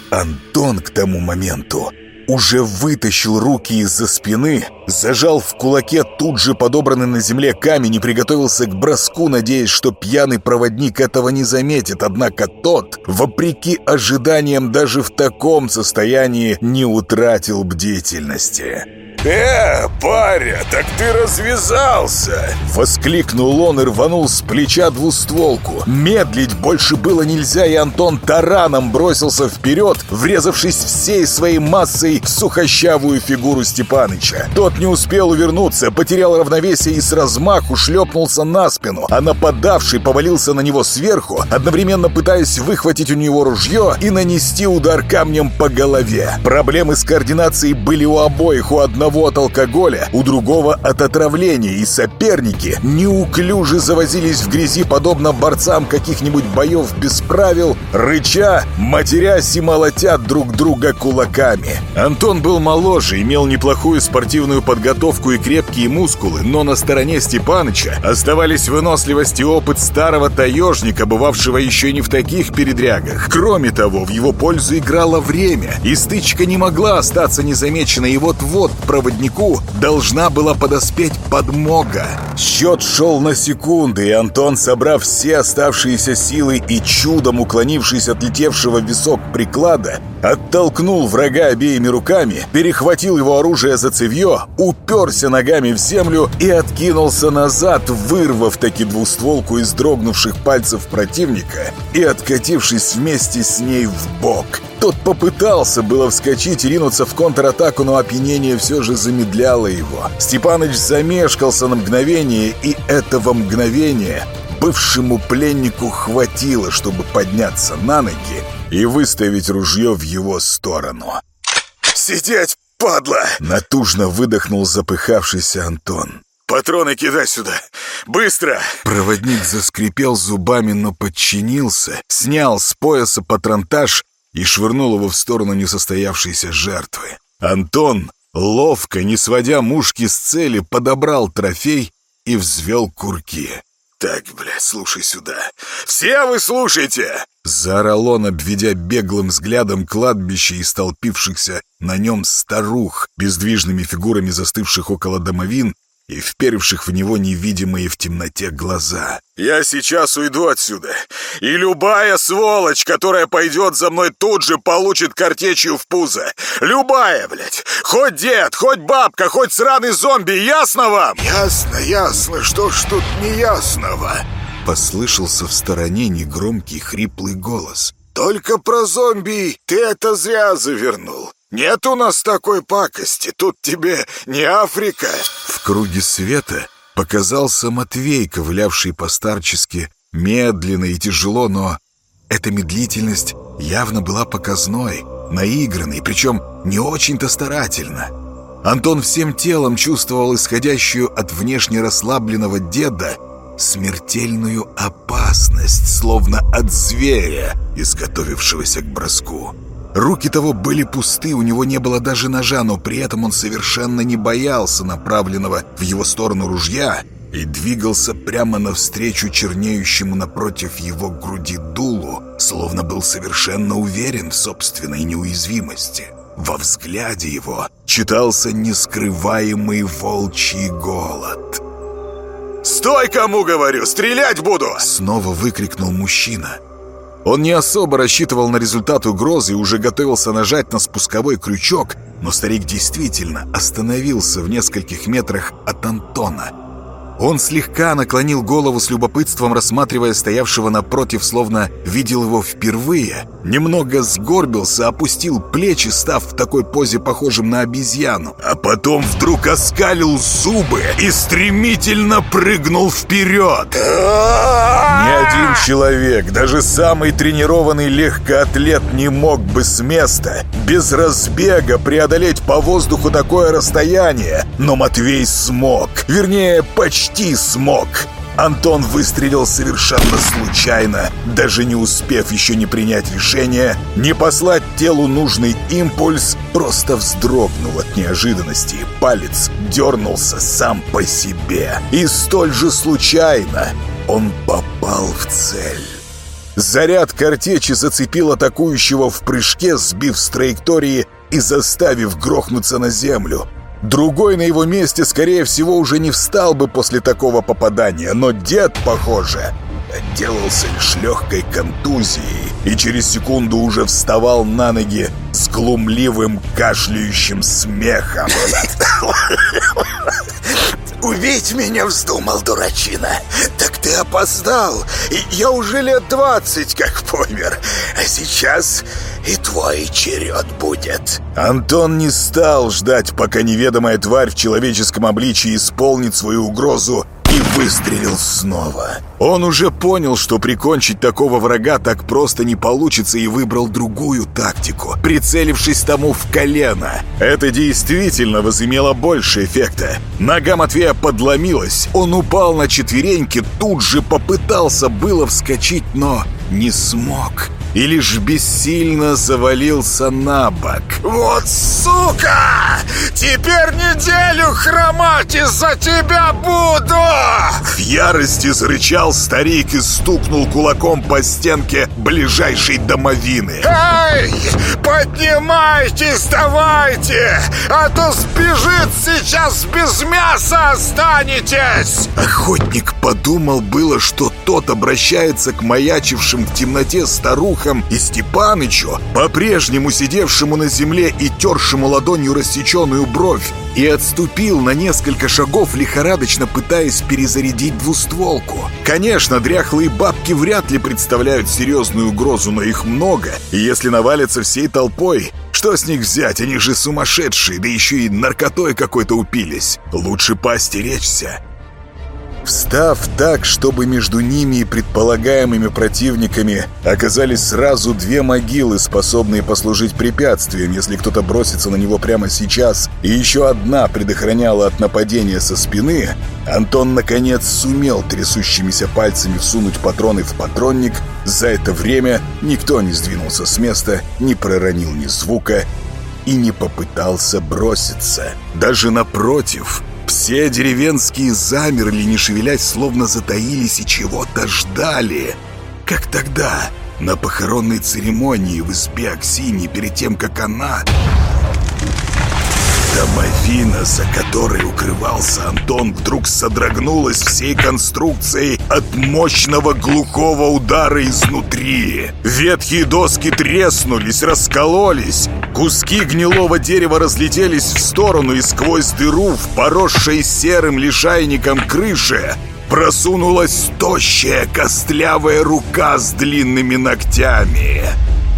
Speaker 1: Антон к тому моменту уже вытащил руки из-за спины, зажал в кулаке тут же подобранный на земле камень и приготовился к броску, надеясь, что пьяный проводник этого не заметит. Однако тот, вопреки ожиданиям, даже в таком состоянии не утратил бдительности.
Speaker 2: «Э, паря, так ты развязался!»
Speaker 1: Воскликнул он и рванул с плеча двустволку. Медлить больше было нельзя, и Антон тараном бросился вперед, врезавшись всей своей массой в сухощавую фигуру Степаныча. Тот не успел увернуться, потерял равновесие и с размаху шлепнулся на спину, а нападавший повалился на него сверху, одновременно пытаясь выхватить у него ружье и нанести удар камнем по голове. Проблемы с координацией были у обоих, у одного одного от алкоголя, у другого от отравления, и соперники неуклюже завозились в грязи, подобно борцам каких-нибудь боев без правил, рыча, матерясь и молотят друг друга кулаками. Антон был моложе, имел неплохую спортивную подготовку и крепкие мускулы, но на стороне Степаныча оставались выносливость и опыт старого таежника, бывавшего еще не в таких передрягах. Кроме того, в его пользу играло время, и стычка не могла остаться незамеченной, и вот-вот проводнику должна была подоспеть подмога. Счет шел на секунды, и Антон, собрав все оставшиеся силы и чудом уклонившись от летевшего в висок приклада, оттолкнул врага обеими руками, перехватил его оружие за цевье, уперся ногами в землю и откинулся назад, вырвав таки двустволку из дрогнувших пальцев противника и откатившись вместе с ней в бок. Тот попытался было вскочить и ринуться в контратаку, но опьянение все же замедляло его. Степаныч замешкался на мгновение, и этого мгновения бывшему пленнику хватило, чтобы подняться на ноги и выставить ружье в его сторону.
Speaker 2: «Сидеть, падла!»
Speaker 1: — натужно выдохнул запыхавшийся Антон.
Speaker 2: «Патроны кидай сюда! Быстро!»
Speaker 1: Проводник заскрипел зубами, но подчинился, снял с пояса патронтаж и швырнул его в сторону несостоявшейся жертвы. Антон, ловко, не сводя мушки с цели, подобрал трофей и взвел курки.
Speaker 2: «Так, блядь, слушай сюда. Все вы слушайте!»
Speaker 1: Заорал он, обведя беглым взглядом кладбище и столпившихся на нем старух, бездвижными фигурами застывших около домовин и вперевших в него невидимые в темноте глаза.
Speaker 2: «Я сейчас уйду отсюда, и любая сволочь, которая пойдет за мной, тут же получит картечью в пузо. Любая, блядь! Хоть дед, хоть бабка, хоть сраный зомби, ясно вам?»
Speaker 3: «Ясно, ясно, что ж тут неясного?»
Speaker 1: Послышался в стороне негромкий хриплый голос.
Speaker 3: «Только про зомби ты это зря завернул. Нет у нас такой пакости, тут тебе не Африка!»
Speaker 1: В круге света показался Матвей, ковылявший постарчески, медленно и тяжело, но эта медлительность явно была показной, наигранной, причем не очень-то старательно. Антон всем телом чувствовал исходящую от внешне расслабленного деда смертельную опасность, словно от зверя, изготовившегося к броску. Руки того были пусты, у него не было даже ножа, но при этом он совершенно не боялся направленного в его сторону ружья и двигался прямо навстречу чернеющему напротив его груди дулу, словно был совершенно уверен в собственной неуязвимости. Во взгляде его читался нескрываемый волчий голод.
Speaker 2: «Стой, кому говорю! Стрелять буду!»
Speaker 1: Снова выкрикнул мужчина. Он не особо рассчитывал на результат угрозы и уже готовился нажать на спусковой крючок, но старик действительно остановился в нескольких метрах от Антона. Он слегка наклонил голову с любопытством, рассматривая стоявшего напротив, словно видел его впервые. Немного сгорбился, опустил плечи, став в такой позе похожим на обезьяну. А потом вдруг оскалил зубы и стремительно прыгнул вперед. Ни один человек, даже самый тренированный легкоатлет не мог бы с места, без разбега преодолеть по воздуху такое расстояние. Но Матвей смог, вернее, почти смог. Антон выстрелил совершенно случайно, даже не успев еще не принять решение, не послать телу нужный импульс, просто вздрогнул от неожиданности, палец дернулся сам по себе. И столь же случайно он попал в цель. Заряд картечи зацепил атакующего в прыжке, сбив с траектории и заставив грохнуться на землю. Другой на его месте, скорее всего, уже не встал бы после такого попадания, но дед, похоже, отделался лишь легкой контузией и через секунду уже вставал на ноги с глумливым кашляющим смехом.
Speaker 3: Убить меня вздумал, дурачина. Так ты опоздал. Я уже лет двадцать как помер. А сейчас и твой черед будет.
Speaker 1: Антон не стал ждать, пока неведомая тварь в человеческом обличии исполнит свою угрозу выстрелил снова. Он уже понял, что прикончить такого врага так просто не получится и выбрал другую тактику, прицелившись тому в колено. Это действительно возымело больше эффекта. Нога Матвея подломилась, он упал на четвереньки, тут же попытался было вскочить, но не смог и лишь бессильно завалился на бок.
Speaker 3: «Вот сука! Теперь неделю хромать из-за тебя буду!»
Speaker 1: В ярости зарычал старик и стукнул кулаком по стенке ближайшей домовины.
Speaker 3: «Эй! Поднимайтесь, давайте! А то сбежит сейчас без мяса останетесь!»
Speaker 1: Охотник подумал было, что тот обращается к маячившим в темноте старухам Волохом и Степанычу, по-прежнему сидевшему на земле и тершему ладонью рассеченную бровь, и отступил на несколько шагов, лихорадочно пытаясь перезарядить двустволку. Конечно, дряхлые бабки вряд ли представляют серьезную угрозу, но их много, и если навалятся всей толпой, что с них взять? Они же сумасшедшие, да еще и наркотой какой-то упились. Лучше поостеречься. Встав так, чтобы между ними и предполагаемыми противниками оказались сразу две могилы, способные послужить препятствием, если кто-то бросится на него прямо сейчас, и еще одна предохраняла от нападения со спины, Антон, наконец, сумел трясущимися пальцами всунуть патроны в патронник. За это время никто не сдвинулся с места, не проронил ни звука и не попытался броситься. Даже напротив — все деревенские замерли, не шевелясь, словно затаились и чего-то ждали. Как тогда, на похоронной церемонии в избе Аксини, перед тем, как она Домовина, за которой укрывался Антон, вдруг содрогнулась всей конструкцией от мощного глухого удара изнутри. Ветхие доски треснулись, раскололись. Куски гнилого дерева разлетелись в сторону и сквозь дыру, в поросшей серым лишайником крыши, просунулась тощая костлявая рука с длинными ногтями.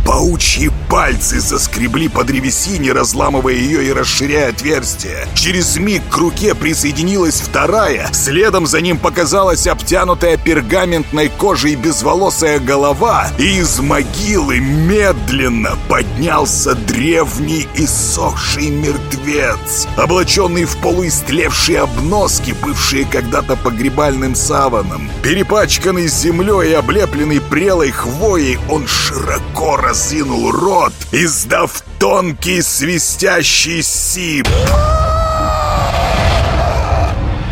Speaker 1: Паучьи пальцы заскребли по древесине, разламывая ее и расширяя отверстие. Через миг к руке присоединилась вторая. Следом за ним показалась обтянутая пергаментной кожей безволосая голова. И из могилы медленно поднялся древний иссохший мертвец, облаченный в полуистлевшие обноски, бывшие когда-то погребальным саваном. Перепачканный землей и облепленный прелой хвоей, он широко разинул рот, издав тонкий свистящий сип.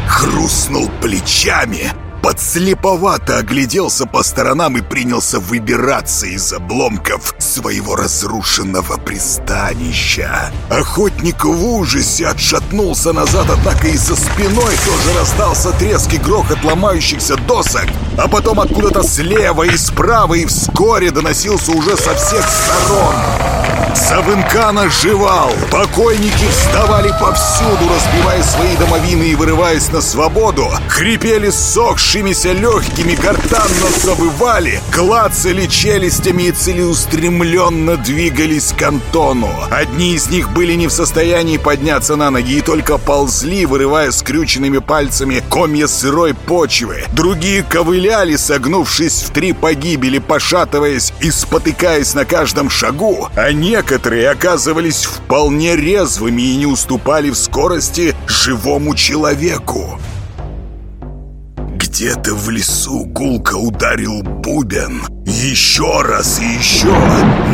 Speaker 1: Хрустнул плечами, подслеповато огляделся по сторонам и принялся выбираться из обломков своего разрушенного пристанища. Охотник в ужасе отшатнулся назад, однако и за спиной тоже раздался треск и грохот ломающихся досок, а потом откуда-то слева и справа и вскоре доносился уже со всех сторон. Савынкан оживал. Покойники вставали повсюду, разбивая свои домовины и вырываясь на свободу. Хрипели сохшимися легкими, гортанно завывали, клацали челюстями и целеустремленно двигались к Антону. Одни из них были не в состоянии подняться на ноги и только ползли, вырывая скрюченными пальцами комья сырой почвы. Другие ковыляли, согнувшись в три погибели, пошатываясь и спотыкаясь на каждом шагу, а некоторые Некоторые оказывались вполне резвыми и не уступали в скорости живому человеку. Где-то в лесу гулко ударил бубен. Еще раз и еще.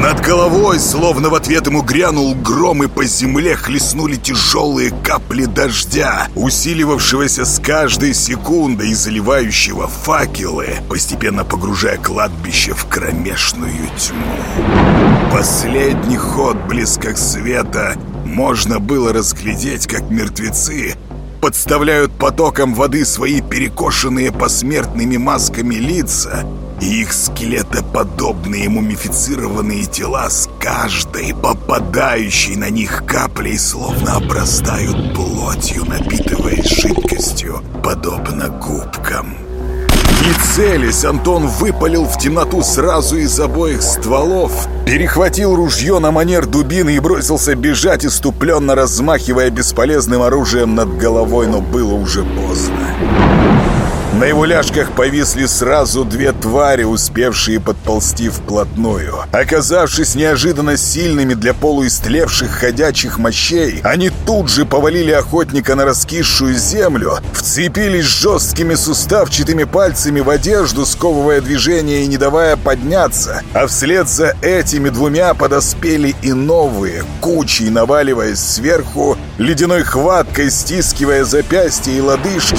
Speaker 1: Над головой, словно в ответ ему грянул гром, и по земле хлестнули тяжелые капли дождя, усиливавшегося с каждой секундой и заливающего факелы, постепенно погружая кладбище в кромешную тьму. Последний ход близко к света можно было разглядеть, как мертвецы подставляют потоком воды свои перекошенные посмертными масками лица, и их скелетоподобные мумифицированные тела с каждой попадающей на них каплей словно обрастают плотью, напитываясь жидкостью, подобно губкам. И целясь, Антон выпалил в темноту сразу из обоих стволов, перехватил ружье на манер дубины и бросился бежать, иступленно размахивая бесполезным оружием над головой, но было уже поздно. На его ляжках повисли сразу две твари, успевшие подползти вплотную. Оказавшись неожиданно сильными для полуистлевших ходячих мощей, они тут же повалили охотника на раскисшую землю, вцепились жесткими суставчатыми пальцами в одежду, сковывая движение и не давая подняться, а вслед за этими двумя подоспели и новые, кучей наваливаясь сверху, ледяной хваткой стискивая запястья и лодыжки,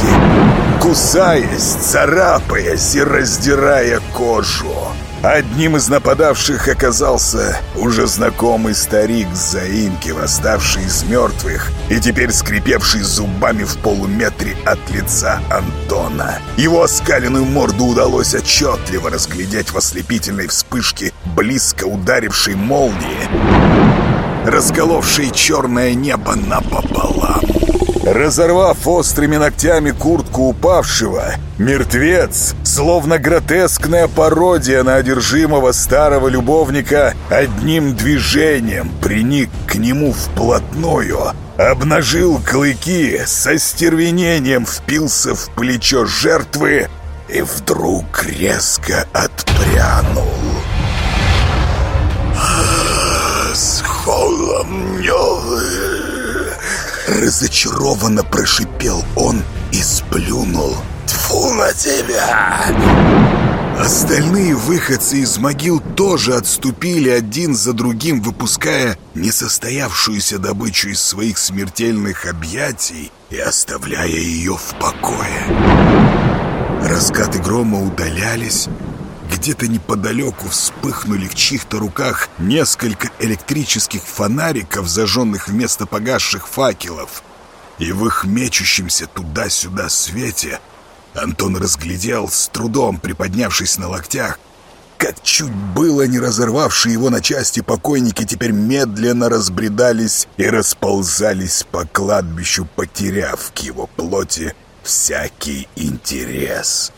Speaker 1: кусаясь, царапаясь и раздирая кожу. Одним из нападавших оказался уже знакомый старик заимки, восставший из мертвых и теперь скрипевший зубами в полуметре от лица Антона. Его оскаленную морду удалось отчетливо разглядеть в ослепительной вспышке близко ударившей молнии, расколовшей черное небо напополам. Разорвав острыми ногтями куртку упавшего, мертвец, словно гротескная пародия на одержимого старого любовника, одним движением приник к нему вплотную, обнажил клыки, со стервенением впился в плечо жертвы и вдруг резко отпрянул. «Схоломнёвый!» Разочарованно прошипел он и сплюнул. «Тьфу на тебя!» Остальные выходцы из могил тоже отступили один за другим, выпуская несостоявшуюся добычу из своих смертельных объятий и оставляя ее в покое. Раскаты грома удалялись, где-то неподалеку вспыхнули в чьих-то руках несколько электрических фонариков, зажженных вместо погасших факелов. И в их мечущемся туда-сюда свете Антон разглядел, с трудом приподнявшись на локтях, как чуть было не разорвавшие его на части покойники теперь медленно разбредались и расползались по кладбищу, потеряв к его плоти всякий интерес.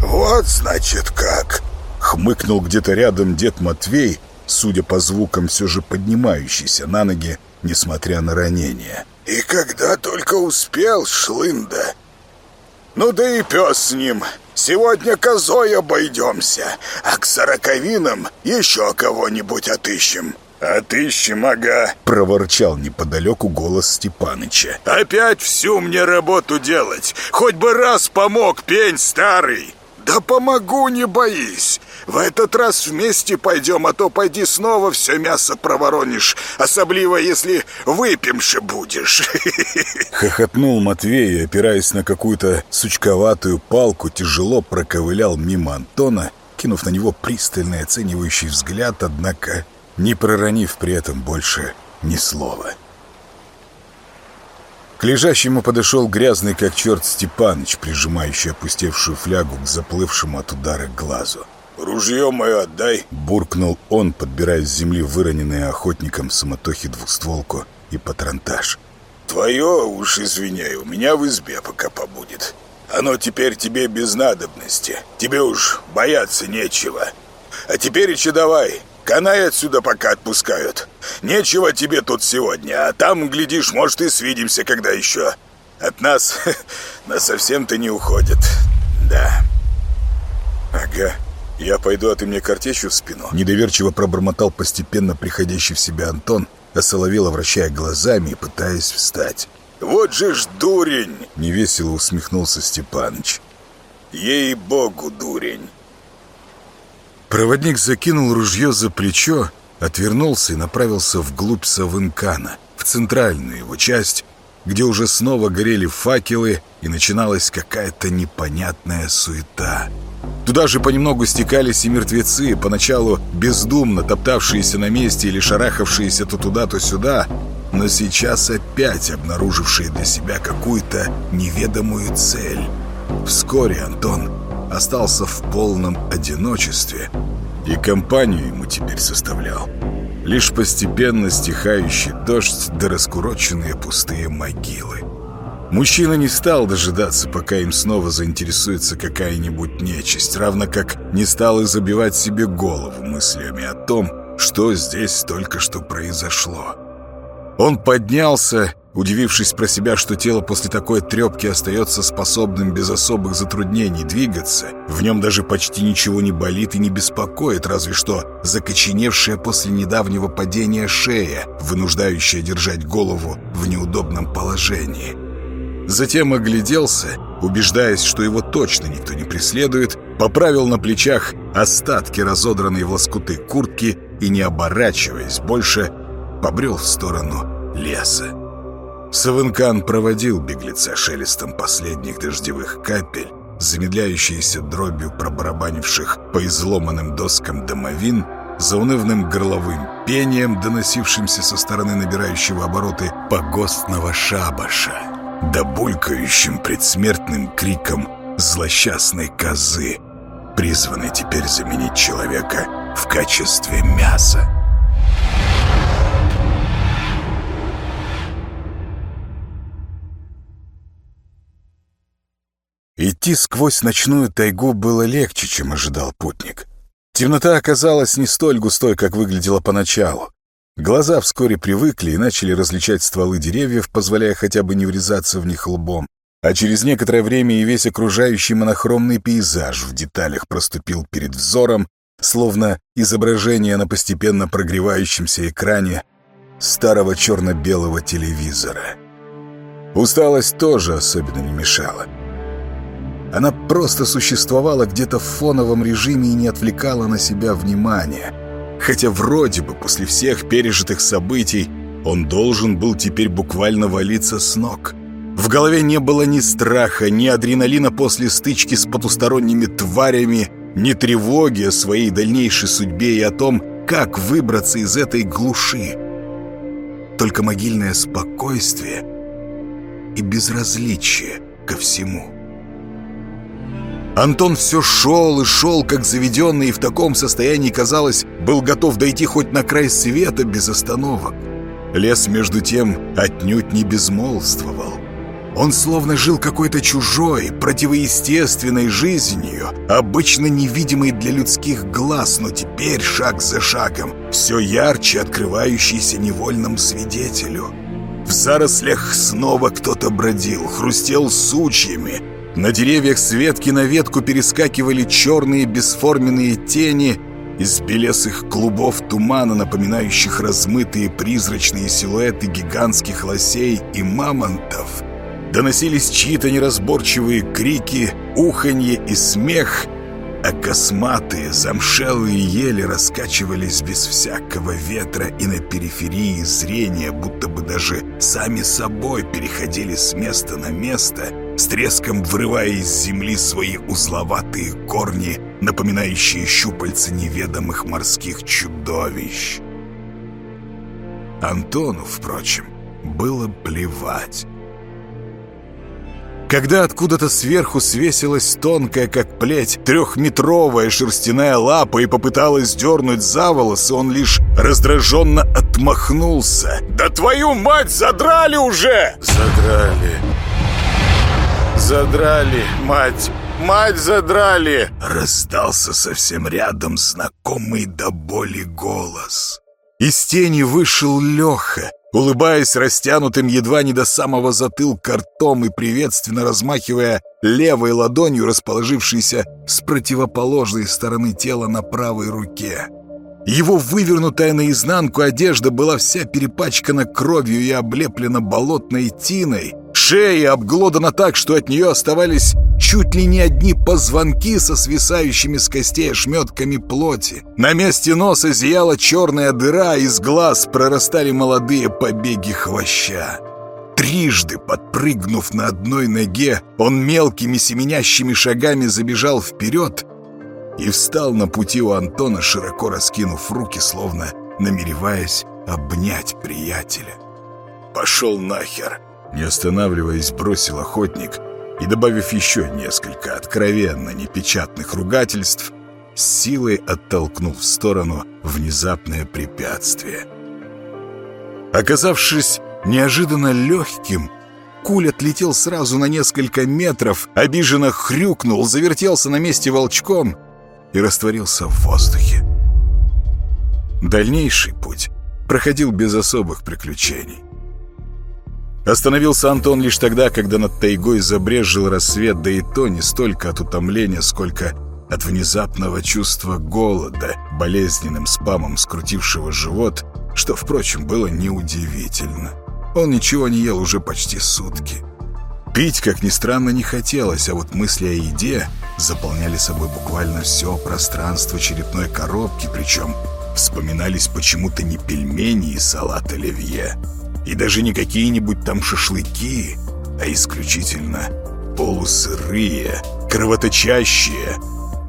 Speaker 1: «Вот, значит, как!» — хмыкнул где-то рядом дед Матвей, судя по звукам, все же поднимающийся на ноги, несмотря на ранение. «И когда только успел, Шлында!» «Ну да и пес с ним. Сегодня козой обойдемся, а к сороковинам еще кого-нибудь отыщем». «Отыщем, ага», — проворчал неподалеку голос Степаныча. «Опять всю мне работу делать. Хоть бы раз помог, пень старый». «Да помогу, не боись. В этот раз вместе пойдем, а то пойди снова все мясо проворонишь, особливо если выпьемши будешь». Хохотнул Матвей, опираясь на какую-то сучковатую палку, тяжело проковылял мимо Антона, кинув на него пристальный оценивающий взгляд, однако не проронив при этом больше ни слова. К лежащему подошел грязный как черт Степаныч, прижимающий опустевшую флягу к заплывшему от удара глазу. «Ружье мое отдай!» — буркнул он, подбирая с земли выроненные охотником самотохи двустволку и патронтаж. «Твое, уж извиняй, у меня в избе пока побудет. Оно теперь тебе без надобности. Тебе уж бояться нечего. А теперь еще давай, Канай отсюда пока отпускают. Нечего тебе тут сегодня, а там, глядишь, может, и свидимся когда еще. От нас на совсем-то не уходят. Да. Ага. Я пойду, а ты мне картечью в спину. Недоверчиво пробормотал постепенно приходящий в себя Антон, осоловело вращая глазами и пытаясь встать. «Вот же ж дурень!» — невесело усмехнулся Степаныч. «Ей-богу, дурень! Проводник закинул ружье за плечо, отвернулся и направился вглубь Савынкана, в центральную его часть, где уже снова горели факелы и начиналась какая-то непонятная суета. Туда же понемногу стекались и мертвецы, поначалу бездумно топтавшиеся на месте или шарахавшиеся то туда, то сюда, но сейчас опять обнаружившие для себя какую-то неведомую цель. Вскоре Антон остался в полном одиночестве, и компанию ему теперь составлял лишь постепенно стихающий дождь да раскуроченные пустые могилы. Мужчина не стал дожидаться, пока им снова заинтересуется какая-нибудь нечисть, равно как не стал и забивать себе голову мыслями о том, что здесь только что произошло. Он поднялся, удивившись про себя, что тело после такой трепки остается способным без особых затруднений двигаться. В нем даже почти ничего не болит и не беспокоит, разве что закоченевшая после недавнего падения шея, вынуждающая держать голову в неудобном положении. Затем огляделся, убеждаясь, что его точно никто не преследует, поправил на плечах остатки разодранной в лоскуты куртки и, не оборачиваясь больше, побрел в сторону леса. Савынкан проводил беглеца шелестом последних дождевых капель, замедляющиеся дробью пробарабанивших по изломанным доскам домовин, заунывным горловым пением, доносившимся со стороны набирающего обороты погостного шабаша да булькающим предсмертным криком злосчастной козы, призванной теперь заменить человека в качестве мяса. Идти сквозь ночную тайгу было легче, чем ожидал путник. Темнота оказалась не столь густой, как выглядела поначалу. Глаза вскоре привыкли и начали различать стволы деревьев, позволяя хотя бы не врезаться в них лбом. А через некоторое время и весь окружающий монохромный пейзаж в деталях проступил перед взором, словно изображение на постепенно прогревающемся экране старого черно-белого телевизора. Усталость тоже особенно не мешала. Она просто существовала где-то в фоновом режиме и не отвлекала на себя внимания — Хотя вроде бы после всех пережитых событий он должен был теперь буквально валиться с ног. В голове не было ни страха, ни адреналина после стычки с потусторонними тварями, ни тревоги о своей дальнейшей судьбе и о том, как выбраться из этой глуши. Только могильное спокойствие и безразличие ко всему. Антон все шел и шел, как заведенный, и в таком состоянии, казалось, был готов дойти хоть на край света без остановок. Лес, между тем, отнюдь не безмолвствовал. Он словно жил какой-то чужой, противоестественной жизнью, обычно невидимой для людских глаз, но теперь шаг за шагом, все ярче открывающийся невольному свидетелю. В зарослях снова кто-то бродил, хрустел сучьями, на деревьях с ветки на ветку перескакивали черные бесформенные тени из белесых клубов тумана, напоминающих размытые призрачные силуэты гигантских лосей и мамонтов. Доносились чьи-то неразборчивые крики, уханье и смех, а косматые замшелые ели раскачивались без всякого ветра и на периферии зрения, будто бы даже сами собой переходили с места на место — с треском врывая из земли свои узловатые корни, напоминающие щупальца неведомых морских чудовищ. Антону, впрочем, было плевать. Когда откуда-то сверху свесилась тонкая, как плеть, трехметровая шерстяная лапа и попыталась дернуть за волосы, он лишь раздраженно отмахнулся. «Да твою мать, задрали уже!»
Speaker 2: «Задрали!» Задрали, мать! Мать задрали!»
Speaker 1: Раздался совсем рядом знакомый до боли голос. Из тени вышел Леха, улыбаясь растянутым едва не до самого затылка ртом и приветственно размахивая левой ладонью, расположившейся с противоположной стороны тела на правой руке. Его вывернутая наизнанку одежда была вся перепачкана кровью и облеплена болотной тиной — Шея обглодана так, что от нее оставались чуть ли не одни позвонки со свисающими с костей ошметками плоти. На месте носа зияла черная дыра, из глаз прорастали молодые побеги хвоща. Трижды подпрыгнув на одной ноге, он мелкими семенящими шагами забежал вперед и встал на пути у Антона, широко раскинув руки, словно намереваясь обнять приятеля. «Пошел нахер!» Не останавливаясь, бросил охотник и, добавив еще несколько откровенно непечатных ругательств, с силой оттолкнул в сторону внезапное препятствие. Оказавшись неожиданно легким, куль отлетел сразу на несколько метров, обиженно хрюкнул, завертелся на месте волчком и растворился в воздухе. Дальнейший путь проходил без особых приключений. Остановился Антон лишь тогда, когда над тайгой забрежил рассвет, да и то не столько от утомления, сколько от внезапного чувства голода, болезненным спамом скрутившего живот, что, впрочем, было неудивительно. Он ничего не ел уже почти сутки. Пить, как ни странно, не хотелось, а вот мысли о еде заполняли собой буквально все пространство черепной коробки, причем вспоминались почему-то не пельмени и салат оливье, и даже не какие-нибудь там шашлыки, а исключительно полусырые, кровоточащие,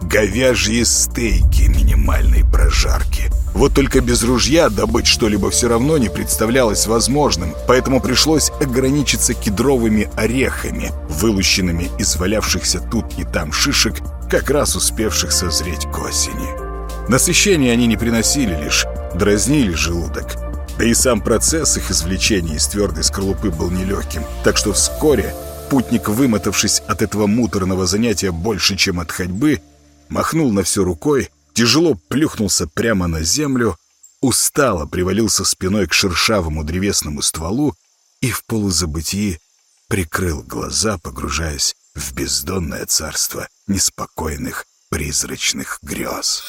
Speaker 1: говяжьи стейки минимальной прожарки. Вот только без ружья добыть что-либо все равно не представлялось возможным, поэтому пришлось ограничиться кедровыми орехами, вылущенными из валявшихся тут и там шишек, как раз успевших созреть к осени. Насыщения они не приносили лишь, дразнили желудок. Да и сам процесс их извлечения из твердой скорлупы был нелегким, так что вскоре путник, вымотавшись от этого муторного занятия больше, чем от ходьбы, махнул на все рукой, тяжело плюхнулся прямо на землю, устало привалился спиной к шершавому древесному стволу и в полузабытии прикрыл глаза, погружаясь в бездонное царство неспокойных призрачных грез.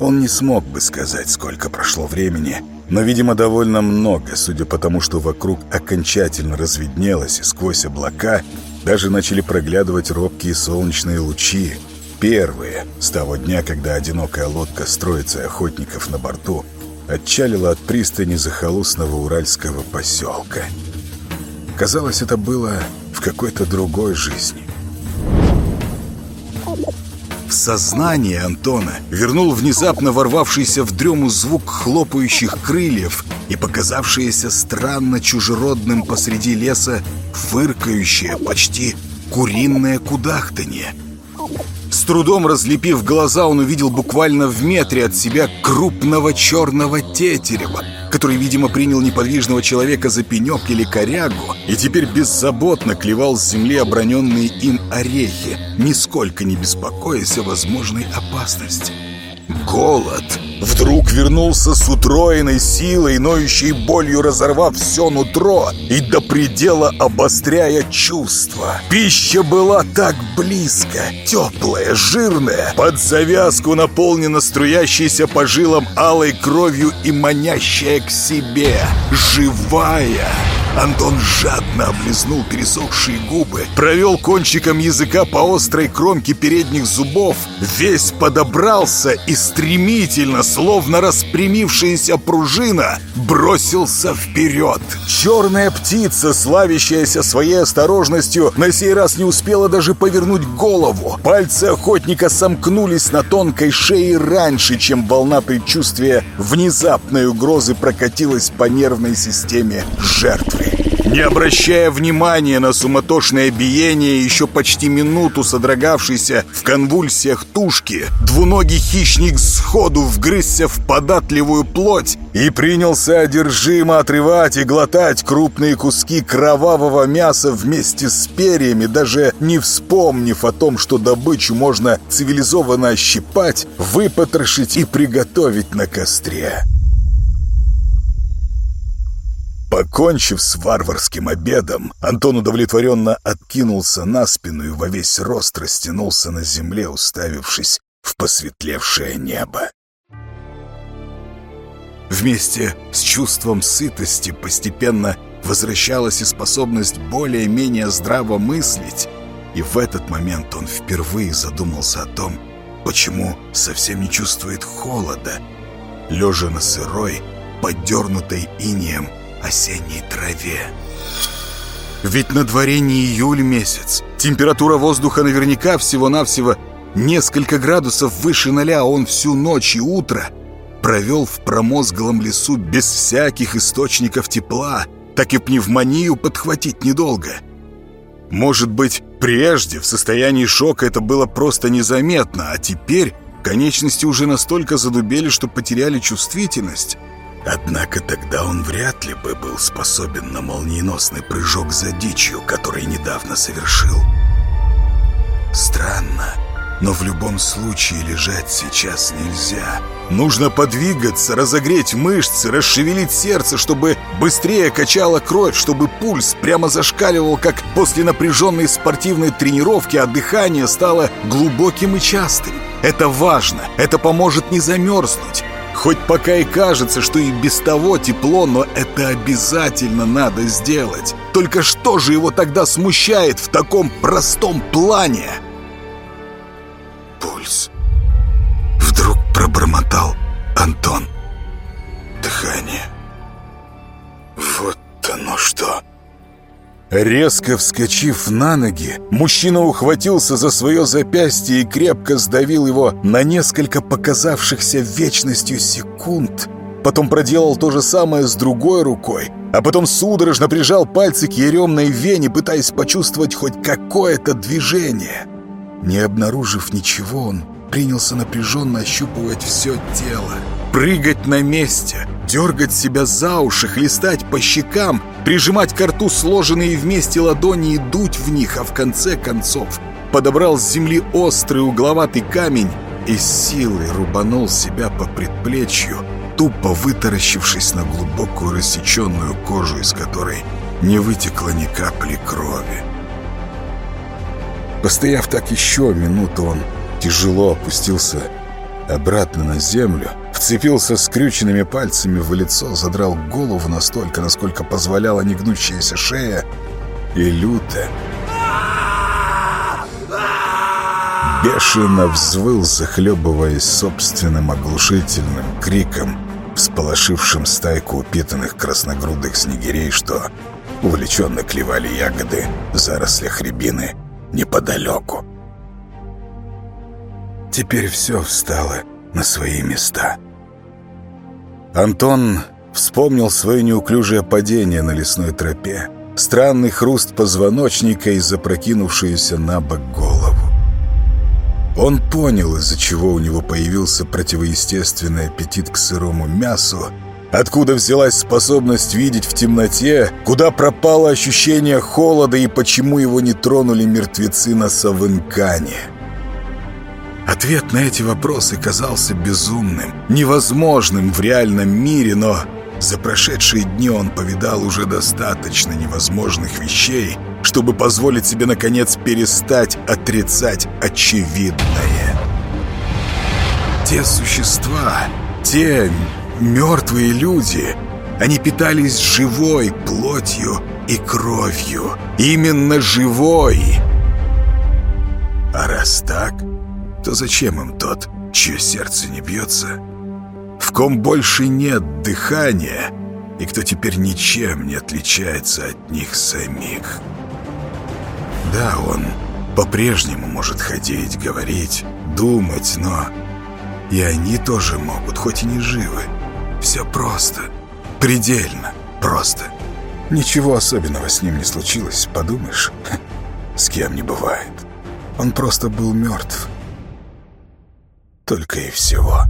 Speaker 1: Он не смог бы сказать, сколько прошло времени, но, видимо, довольно много, судя по тому, что вокруг окончательно разведнелось, и сквозь облака даже начали проглядывать робкие солнечные лучи. Первые, с того дня, когда одинокая лодка с троицей охотников на борту отчалила от пристани захолустного уральского поселка. Казалось, это было в какой-то другой жизни. В сознание Антона вернул внезапно ворвавшийся в дрему звук хлопающих крыльев и показавшееся странно чужеродным посреди леса фыркающее, почти куриное кудахтанье. С трудом разлепив глаза, он увидел буквально в метре от себя крупного черного тетерева, который, видимо, принял неподвижного человека за пенек или корягу и теперь беззаботно клевал с земли оброненные им орехи, нисколько не беспокоясь о возможной опасности. Голод вдруг вернулся с утроенной силой, ноющей болью разорвав все нутро и до предела обостряя чувства. Пища была так близко, теплая, жирная, под завязку наполнена струящейся по жилам алой кровью и манящая к себе, живая. Антон жадно облизнул пересохшие губы, провел кончиком языка по острой кромке передних зубов, весь подобрался и стремительно, словно распрямившаяся пружина, бросился вперед. Черная птица, славящаяся своей осторожностью, на сей раз не успела даже повернуть голову. Пальцы охотника сомкнулись на тонкой шее раньше, чем волна предчувствия внезапной угрозы прокатилась по нервной системе жертвы. Не обращая внимания на суматошное биение, еще почти минуту содрогавшийся в конвульсиях тушки, двуногий хищник сходу вгрызся в податливую плоть и принялся одержимо отрывать и глотать крупные куски кровавого мяса вместе с перьями, даже не вспомнив о том, что добычу можно цивилизованно ощипать, выпотрошить и приготовить на костре. Покончив с варварским обедом, Антон удовлетворенно откинулся на спину и во весь рост растянулся на земле, уставившись в посветлевшее небо. Вместе с чувством сытости постепенно возвращалась и способность более-менее здраво мыслить, и в этот момент он впервые задумался о том, почему совсем не чувствует холода, лежа на сырой, подернутой инеем осенней траве. Ведь на дворе не июль месяц. Температура воздуха наверняка всего-навсего несколько градусов выше ноля, он всю ночь и утро провел в промозглом лесу без всяких источников тепла, так и пневмонию подхватить недолго. Может быть, прежде в состоянии шока это было просто незаметно, а теперь конечности уже настолько задубели, что потеряли чувствительность. Однако тогда он вряд ли бы был способен на молниеносный прыжок за дичью, который недавно совершил. Странно, Но в любом случае лежать сейчас нельзя. Нужно подвигаться, разогреть мышцы, расшевелить сердце, чтобы быстрее качала кровь, чтобы пульс прямо зашкаливал, как после напряженной спортивной тренировки, а дыхание стало глубоким и частым. Это важно, это поможет не замерзнуть. Хоть пока и кажется, что и без того тепло, но это обязательно надо сделать. Только что же его тогда смущает в таком простом плане? Пульс. Вдруг пробормотал Антон. Дыхание. Вот оно что. Резко вскочив на ноги, мужчина ухватился за свое запястье и крепко сдавил его на несколько показавшихся вечностью секунд. Потом проделал то же самое с другой рукой, а потом судорожно прижал пальцы к еремной вене, пытаясь почувствовать хоть какое-то движение. Не обнаружив ничего, он принялся напряженно ощупывать все тело, прыгать на месте, дергать себя за уши, хлестать по щекам, прижимать к рту сложенные вместе ладони и дуть в них, а в конце концов подобрал с земли острый угловатый камень и силой рубанул себя по предплечью, тупо вытаращившись на глубокую рассеченную кожу, из которой не вытекло ни капли крови. Постояв так еще минуту, он тяжело опустился обратно на землю, вцепился скрюченными пальцами в лицо, задрал голову настолько, насколько позволяла негнущаяся шея, и люто, бешено взвыл, захлебываясь собственным оглушительным криком, всполошившим стайку упитанных красногрудых снегирей, что увлеченно клевали ягоды в зарослях рябины неподалеку. Теперь все встало на свои места. Антон вспомнил свое неуклюжее падение на лесной тропе, странный хруст позвоночника и запрокинувшуюся на бок голову. Он понял, из-за чего у него появился противоестественный аппетит к сырому мясу, откуда взялась способность видеть в темноте, куда пропало ощущение холода и почему его не тронули мертвецы на Савынкане. Ответ на эти вопросы казался безумным, невозможным в реальном мире, но за прошедшие дни он повидал уже достаточно невозможных вещей, чтобы позволить себе, наконец, перестать отрицать очевидное. Те существа, те мертвые люди, они питались живой плотью и кровью. Именно живой. А раз так, то зачем им тот, чье сердце не бьется? В ком больше нет дыхания, и кто теперь ничем не отличается от них самих? Да, он по-прежнему может ходить, говорить, думать, но и они тоже могут, хоть и не живы. Все просто, предельно просто. Ничего особенного с ним не случилось, подумаешь. С кем не бывает. Он просто был мертв. Только и всего.